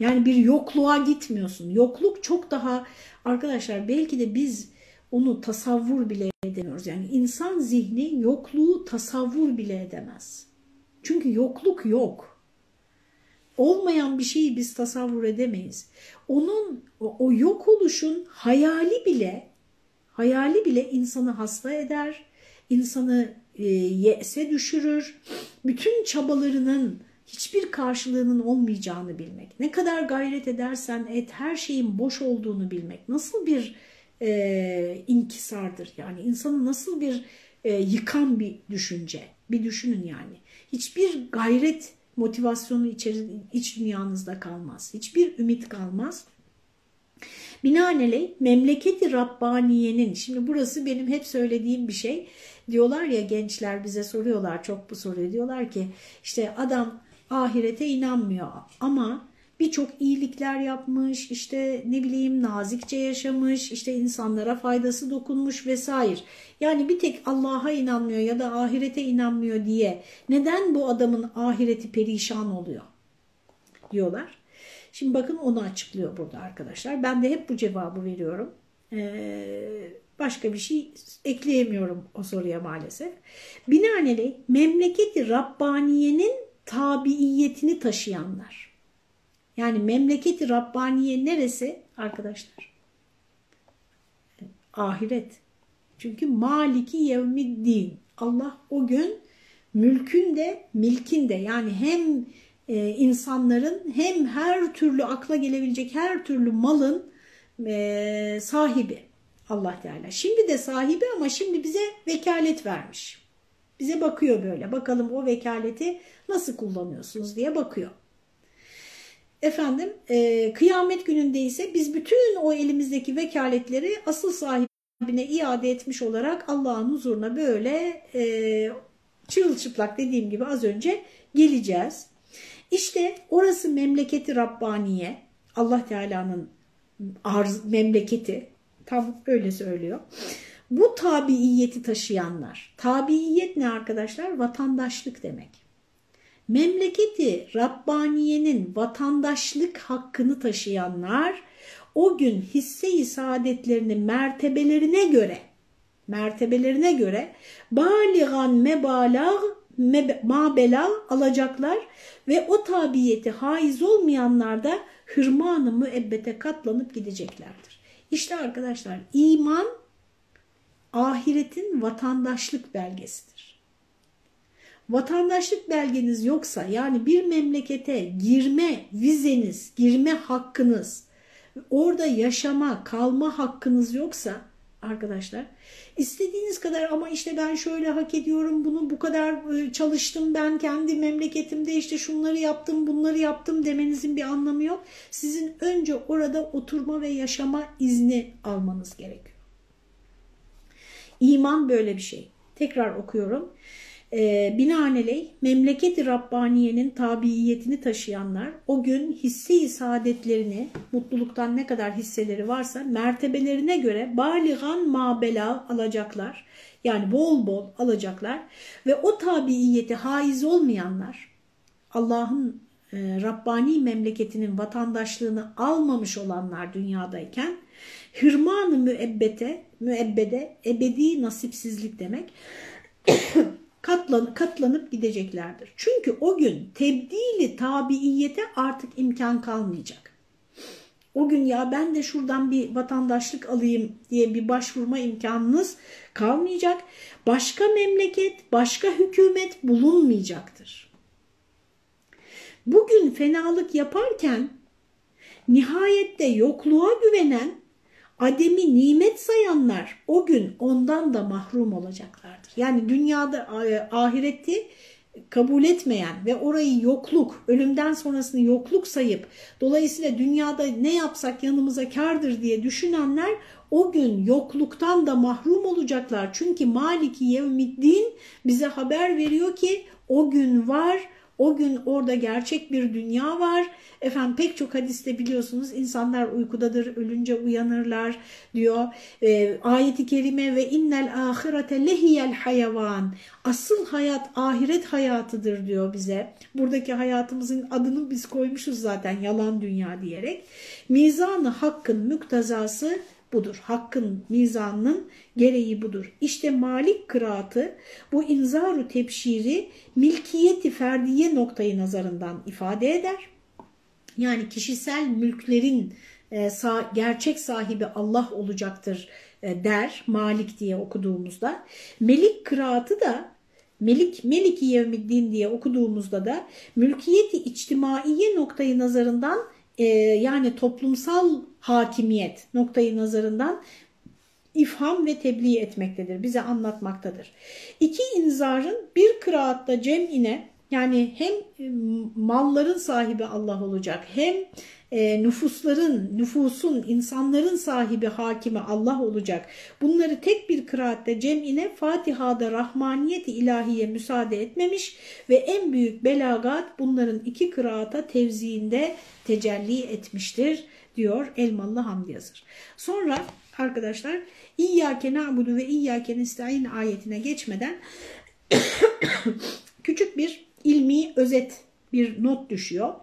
Yani bir yokluğa gitmiyorsun. Yokluk çok daha arkadaşlar belki de biz onu tasavvur bile edemiyoruz. Yani insan zihni yokluğu tasavvur bile edemez. Çünkü yokluk yok. Olmayan bir şeyi biz tasavvur edemeyiz. Onun o, yok oluşun hayali bile hayali bile insanı hasta eder, insanı e, yese düşürür. Bütün çabalarının hiçbir karşılığının olmayacağını bilmek. Ne kadar gayret edersen et her şeyin boş olduğunu bilmek. Nasıl bir e, inkisardır yani insanı nasıl bir e, yıkan bir düşünce. Bir düşünün yani. Hiçbir gayret motivasyonu içeri, iç dünyanızda kalmaz. Hiçbir ümit kalmaz. Binaenaleyh memleketi Rabbaniye'nin, şimdi burası benim hep söylediğim bir şey. Diyorlar ya gençler bize soruyorlar, çok bu soruyu diyorlar ki işte adam ahirete inanmıyor ama birçok iyilikler yapmış, işte ne bileyim nazikçe yaşamış, işte insanlara faydası dokunmuş vesaire. Yani bir tek Allah'a inanmıyor ya da ahirete inanmıyor diye neden bu adamın ahireti perişan oluyor diyorlar. Şimdi bakın onu açıklıyor burada arkadaşlar. Ben de hep bu cevabı veriyorum. Ee, başka bir şey ekleyemiyorum o soruya maalesef. Binaenaleyh memleketi Rabbaniye'nin tabiiyetini taşıyanlar. Yani memleketi Rabbaniye neresi arkadaşlar? Ahiret. Çünkü Maliki Yevmiddin. Allah o gün mülkün de milkin de yani hem e, insanların hem her türlü akla gelebilecek her türlü malın e, sahibi Allah Teala. Şimdi de sahibi ama şimdi bize vekalet vermiş. Bize bakıyor böyle. Bakalım o vekaleti nasıl kullanıyorsunuz diye bakıyor. Efendim e, kıyamet gününde ise biz bütün o elimizdeki vekaletleri asıl sahibine iade etmiş olarak Allah'ın huzuruna böyle e, çırılçıplak dediğim gibi az önce geleceğiz. İşte orası memleketi Rabbaniye Allah Teala'nın memleketi tam öyle söylüyor. Bu tabiiyeti taşıyanlar. Tabiiyet ne arkadaşlar? Vatandaşlık demek memleketi Rabbaniye'nin vatandaşlık hakkını taşıyanlar o gün hisse-i saadetlerini mertebelerine göre mertebelerine göre baligan mebalag mabelag alacaklar ve o tabiyeti haiz olmayanlar da hırmanı müebbete katlanıp gideceklerdir. İşte arkadaşlar iman ahiretin vatandaşlık belgesidir vatandaşlık belgeniz yoksa yani bir memlekete girme vizeniz, girme hakkınız, orada yaşama, kalma hakkınız yoksa arkadaşlar istediğiniz kadar ama işte ben şöyle hak ediyorum bunu bu kadar e, çalıştım ben kendi memleketimde işte şunları yaptım bunları yaptım demenizin bir anlamı yok. Sizin önce orada oturma ve yaşama izni almanız gerekiyor. İman böyle bir şey. Tekrar okuyorum e, memleketi Rabbaniye'nin tabiiyetini taşıyanlar o gün hissi saadetlerini, mutluluktan ne kadar hisseleri varsa mertebelerine göre baligan mabela alacaklar. Yani bol bol alacaklar ve o tabiiyeti haiz olmayanlar Allah'ın e, Rabbani memleketinin vatandaşlığını almamış olanlar dünyadayken hırmanı müebbete, müebbede ebedi nasipsizlik demek katlan, katlanıp gideceklerdir. Çünkü o gün tebdili tabiiyete artık imkan kalmayacak. O gün ya ben de şuradan bir vatandaşlık alayım diye bir başvurma imkanınız kalmayacak. Başka memleket, başka hükümet bulunmayacaktır. Bugün fenalık yaparken nihayette yokluğa güvenen Adem'i nimet sayanlar o gün ondan da mahrum olacaklardır. Yani dünyada ahireti kabul etmeyen ve orayı yokluk, ölümden sonrasını yokluk sayıp dolayısıyla dünyada ne yapsak yanımıza kardır diye düşünenler o gün yokluktan da mahrum olacaklar. Çünkü Maliki Yevmiddin bize haber veriyor ki o gün var o gün orada gerçek bir dünya var. Efendim pek çok hadiste biliyorsunuz insanlar uykudadır, ölünce uyanırlar diyor. E, ayeti kerime ve innel ahirete lehiyel hayvan. Asıl hayat ahiret hayatıdır diyor bize. Buradaki hayatımızın adını biz koymuşuz zaten yalan dünya diyerek. Mizanı hakkın müktezası budur. Hakkın mizanının gereği budur. İşte Malik kıraatı bu inzaru tepşiri milkiyeti ferdiye noktayı nazarından ifade eder. Yani kişisel mülklerin e, gerçek sahibi Allah olacaktır e, der Malik diye okuduğumuzda. Melik kıraatı da Melik Meliki Yevmiddin diye okuduğumuzda da mülkiyeti içtimaiye noktayı nazarından e, yani toplumsal hakimiyet noktayı nazarından ifham ve tebliğ etmektedir. Bize anlatmaktadır. İki inzarın bir kıraatta cem'ine yani hem e, malların sahibi Allah olacak hem e, nüfusların, nüfusun, insanların sahibi, hakimi Allah olacak. Bunları tek bir kıraatte cem'ine Fatiha'da rahmaniyet ilahiye müsaade etmemiş ve en büyük belagat bunların iki kıraata tevziinde tecelli etmiştir diyor Elmalı Hamdi Yazır. Sonra arkadaşlar İyyâke na'budu ve İyyâke nesta'in ayetine geçmeden küçük bir ilmi özet bir not düşüyor.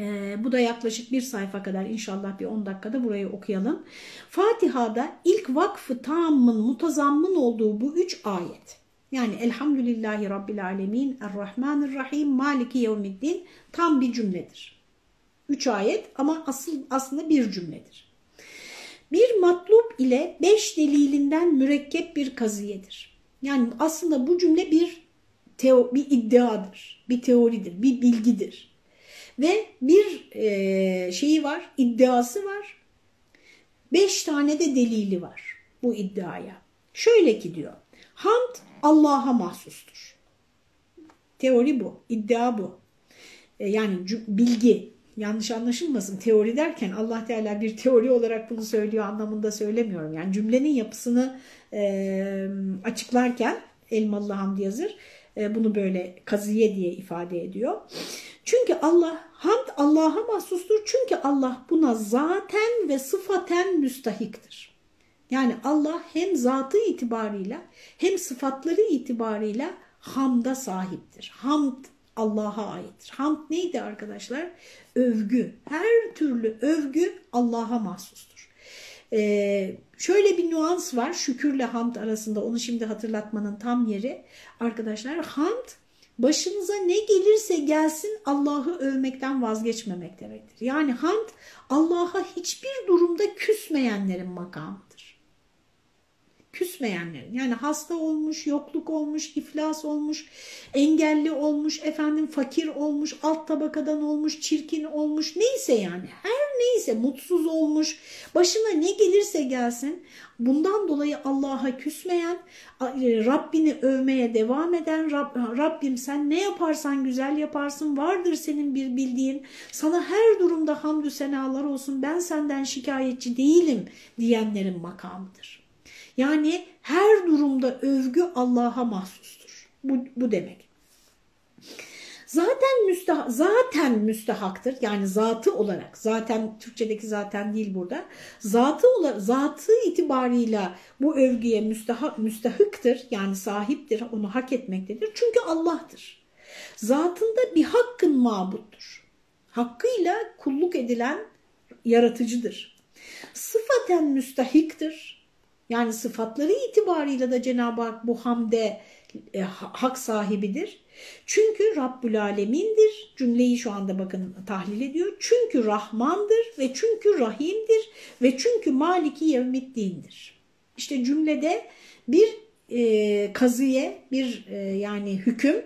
Ee, bu da yaklaşık bir sayfa kadar inşallah bir 10 dakikada burayı okuyalım. Fatiha'da ilk vakfı tamın mutazammın olduğu bu üç ayet. Yani Elhamdülillahi Rabbil Alemin, Errahmanirrahim, Maliki Yevmiddin tam bir cümledir. Üç ayet ama asıl aslında bir cümledir. Bir matlup ile beş delilinden mürekkep bir kaziyedir. Yani aslında bu cümle bir, bir iddiadır, bir teoridir, bir bilgidir. Ve bir e, şeyi var, iddiası var. Beş tane de delili var bu iddiaya. Şöyle ki diyor, hamd Allah'a mahsustur. Teori bu, iddia bu. E, yani bilgi, yanlış anlaşılmasın teori derken Allah Teala bir teori olarak bunu söylüyor anlamında söylemiyorum. Yani cümlenin yapısını e, açıklarken Elmalı Hamdi Yazır e, bunu böyle kaziye diye ifade ediyor. Çünkü Allah hamd Allah'a mahsustur. Çünkü Allah buna zaten ve sıfaten müstahiktir. Yani Allah hem zatı itibarıyla hem sıfatları itibarıyla hamda sahiptir. Hamd Allah'a aittir. Hamd neydi arkadaşlar? Övgü. Her türlü övgü Allah'a mahsustur. Ee, şöyle bir nüans var şükürle hamd arasında onu şimdi hatırlatmanın tam yeri. Arkadaşlar hamd başınıza ne gelirse gelsin Allah'ı övmekten vazgeçmemek demektir. Yani hamd Allah'a hiçbir durumda küsmeyenlerin makamıdır küsmeyenlerin. Yani hasta olmuş, yokluk olmuş, iflas olmuş, engelli olmuş, efendim fakir olmuş, alt tabakadan olmuş, çirkin olmuş. Neyse yani her neyse mutsuz olmuş. Başına ne gelirse gelsin bundan dolayı Allah'a küsmeyen e, Rabbini övmeye devam eden Rab, Rabbim sen ne yaparsan güzel yaparsın vardır senin bir bildiğin. Sana her durumda hamdü senalar olsun ben senden şikayetçi değilim diyenlerin makamıdır. Yani her durumda övgü Allah'a mahsustur. Bu, bu demek. Zaten müstah zaten müstahaktır. Yani zatı olarak, zaten Türkçedeki zaten değil burada. Zatı zatı itibarıyla bu övgüye müstah müstahıktır. Yani sahiptir, onu hak etmektedir. Çünkü Allah'tır. Zatında bir hakkın mabuttur. Hakkıyla kulluk edilen yaratıcıdır. Sıfaten müstahiktir yani sıfatları itibarıyla da Cenab-ı Hak bu hamde e, hak sahibidir. Çünkü Rabbül Alemin'dir. Cümleyi şu anda bakın tahlil ediyor. Çünkü Rahmandır ve çünkü Rahim'dir ve çünkü Maliki Yevmiddin'dir. İşte cümlede bir e, kazıye, bir e, yani hüküm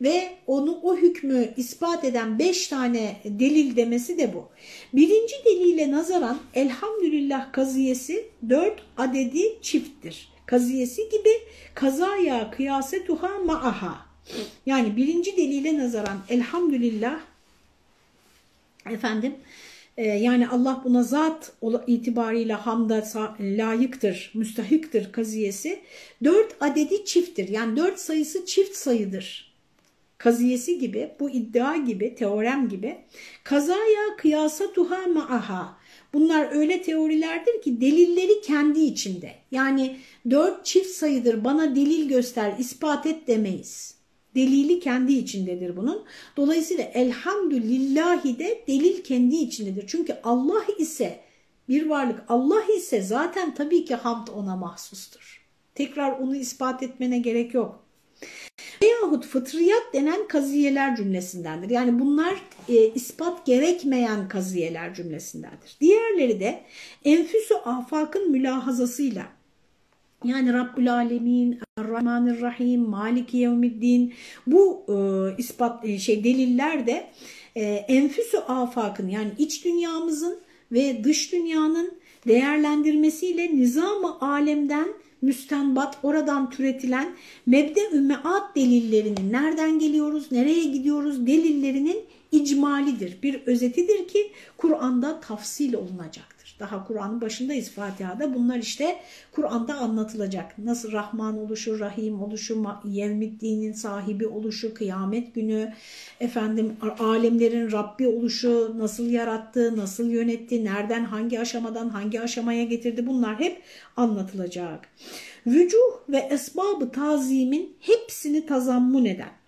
ve onu o hükmü ispat eden beş tane delil demesi de bu. Birinci delile nazaran elhamdülillah kaziyesi dört adedi çifttir. Kaziyesi gibi kazaya kıyasetuha ma'aha. Yani birinci delile nazaran elhamdülillah efendim yani Allah buna zat itibarıyla hamda layıktır, müstahiktir kaziyesi. Dört adedi çifttir. Yani dört sayısı çift sayıdır. Kaziyesi gibi, bu iddia gibi, teorem gibi. Kazaya kıyasa tuha ma'aha. Bunlar öyle teorilerdir ki delilleri kendi içinde. Yani dört çift sayıdır bana delil göster, ispat et demeyiz. Delili kendi içindedir bunun. Dolayısıyla elhamdülillahi de delil kendi içindedir. Çünkü Allah ise bir varlık Allah ise zaten tabii ki hamd ona mahsustur. Tekrar onu ispat etmene gerek yok. Veyahut fıtriyat denen kaziyeler cümlesindendir. Yani bunlar e, ispat gerekmeyen kaziyeler cümlesindendir. Diğerleri de enfüsü afakın mülahazasıyla yani Rabbül Alemin, Rahmanirrahim, Maliki Yevmiddin bu e, ispat e, şey deliller de e, enfüsü afakın yani iç dünyamızın ve dış dünyanın değerlendirmesiyle nizam-ı alemden müstenbat oradan türetilen mebde-ü meat delillerinin nereden geliyoruz, nereye gidiyoruz delillerinin icmalidir. Bir özetidir ki Kur'an'da tafsil olunacaktır. Daha Kur'an'ın başındayız Fatiha'da. Bunlar işte Kur'an'da anlatılacak. Nasıl Rahman oluşu, Rahim oluşu, Yevmiddin'in sahibi oluşu, kıyamet günü, efendim alemlerin Rabbi oluşu, nasıl yarattı, nasıl yönetti, nereden, hangi aşamadan hangi aşamaya getirdi bunlar hep anlatılacak. Vücuh ve esbabı tazimin hepsini tazammun eden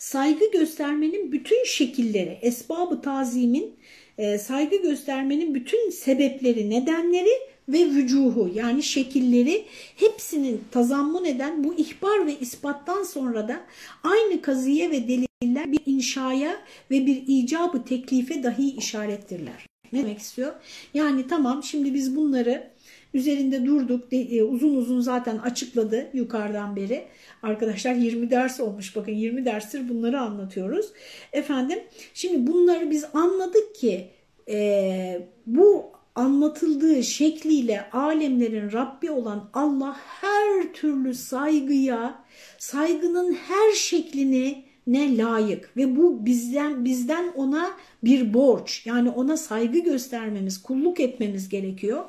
saygı göstermenin bütün şekilleri, esbabı tazimin e, saygı göstermenin bütün sebepleri, nedenleri ve vücuhu yani şekilleri hepsinin tazammun eden bu ihbar ve ispattan sonra da aynı kazıya ve deliller bir inşaya ve bir icabı teklife dahi işarettirler. Ne demek istiyor? Yani tamam şimdi biz bunları üzerinde durduk e, uzun uzun zaten açıkladı yukarıdan beri. Arkadaşlar 20 ders olmuş bakın 20 derstir bunları anlatıyoruz. Efendim şimdi bunları biz anladık ki e, bu anlatıldığı şekliyle alemlerin Rabbi olan Allah her türlü saygıya, saygının her şeklini ne layık ve bu bizden bizden ona bir borç yani ona saygı göstermemiz, kulluk etmemiz gerekiyor.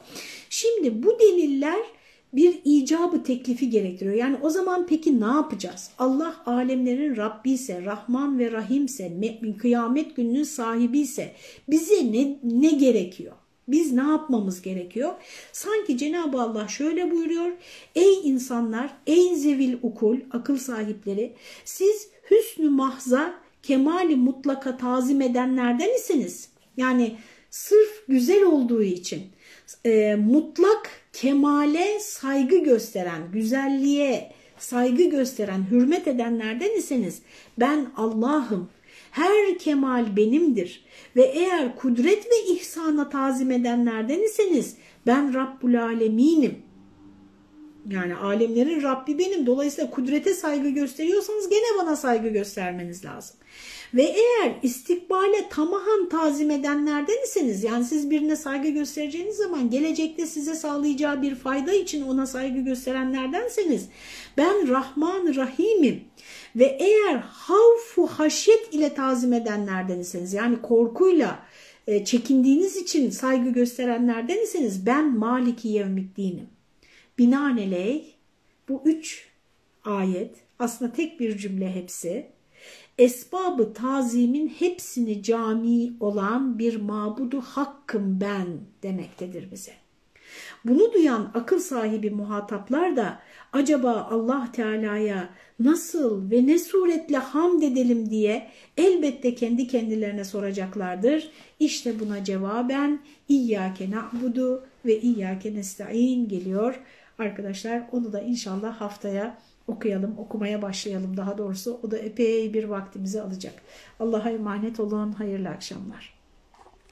Şimdi bu deliller bir icabı teklifi gerektiriyor. Yani o zaman peki ne yapacağız? Allah alemlerin Rabbi ise, Rahman ve Rahim ise, kıyamet gününün sahibi ise bize ne, ne gerekiyor? Biz ne yapmamız gerekiyor? Sanki Cenab-ı Allah şöyle buyuruyor. Ey insanlar, ey zevil ukul, akıl sahipleri, siz hüsnü mahza, kemali mutlaka tazim edenlerden isiniz. Yani sırf güzel olduğu için e, mutlak kemale saygı gösteren, güzelliğe saygı gösteren, hürmet edenlerden iseniz ben Allah'ım, her kemal benimdir ve eğer kudret ve ihsana tazim edenlerden iseniz ben Rabbul Aleminim. Yani alemlerin Rabbi benim. Dolayısıyla kudrete saygı gösteriyorsanız gene bana saygı göstermeniz lazım. Ve eğer istikbale tamahan tazim edenlerden iseniz yani siz birine saygı göstereceğiniz zaman gelecekte size sağlayacağı bir fayda için ona saygı gösterenlerdenseniz ben Rahman Rahim'im ve eğer havfu haşyet ile tazim edenlerden iseniz yani korkuyla e, çekindiğiniz için saygı gösterenlerden iseniz ben Maliki Yevmiddin'im. Binaenaleyh bu üç ayet aslında tek bir cümle hepsi esbabı tazimin hepsini cami olan bir mabudu hakkım ben demektedir bize. Bunu duyan akıl sahibi muhataplar da acaba Allah Teala'ya nasıl ve ne suretle hamd edelim diye elbette kendi kendilerine soracaklardır. İşte buna cevaben İyyâke na'budu ve İyyâke nesta'in geliyor. Arkadaşlar onu da inşallah haftaya okuyalım, okumaya başlayalım daha doğrusu. O da epey bir vaktimizi alacak. Allah'a emanet olun, hayırlı akşamlar.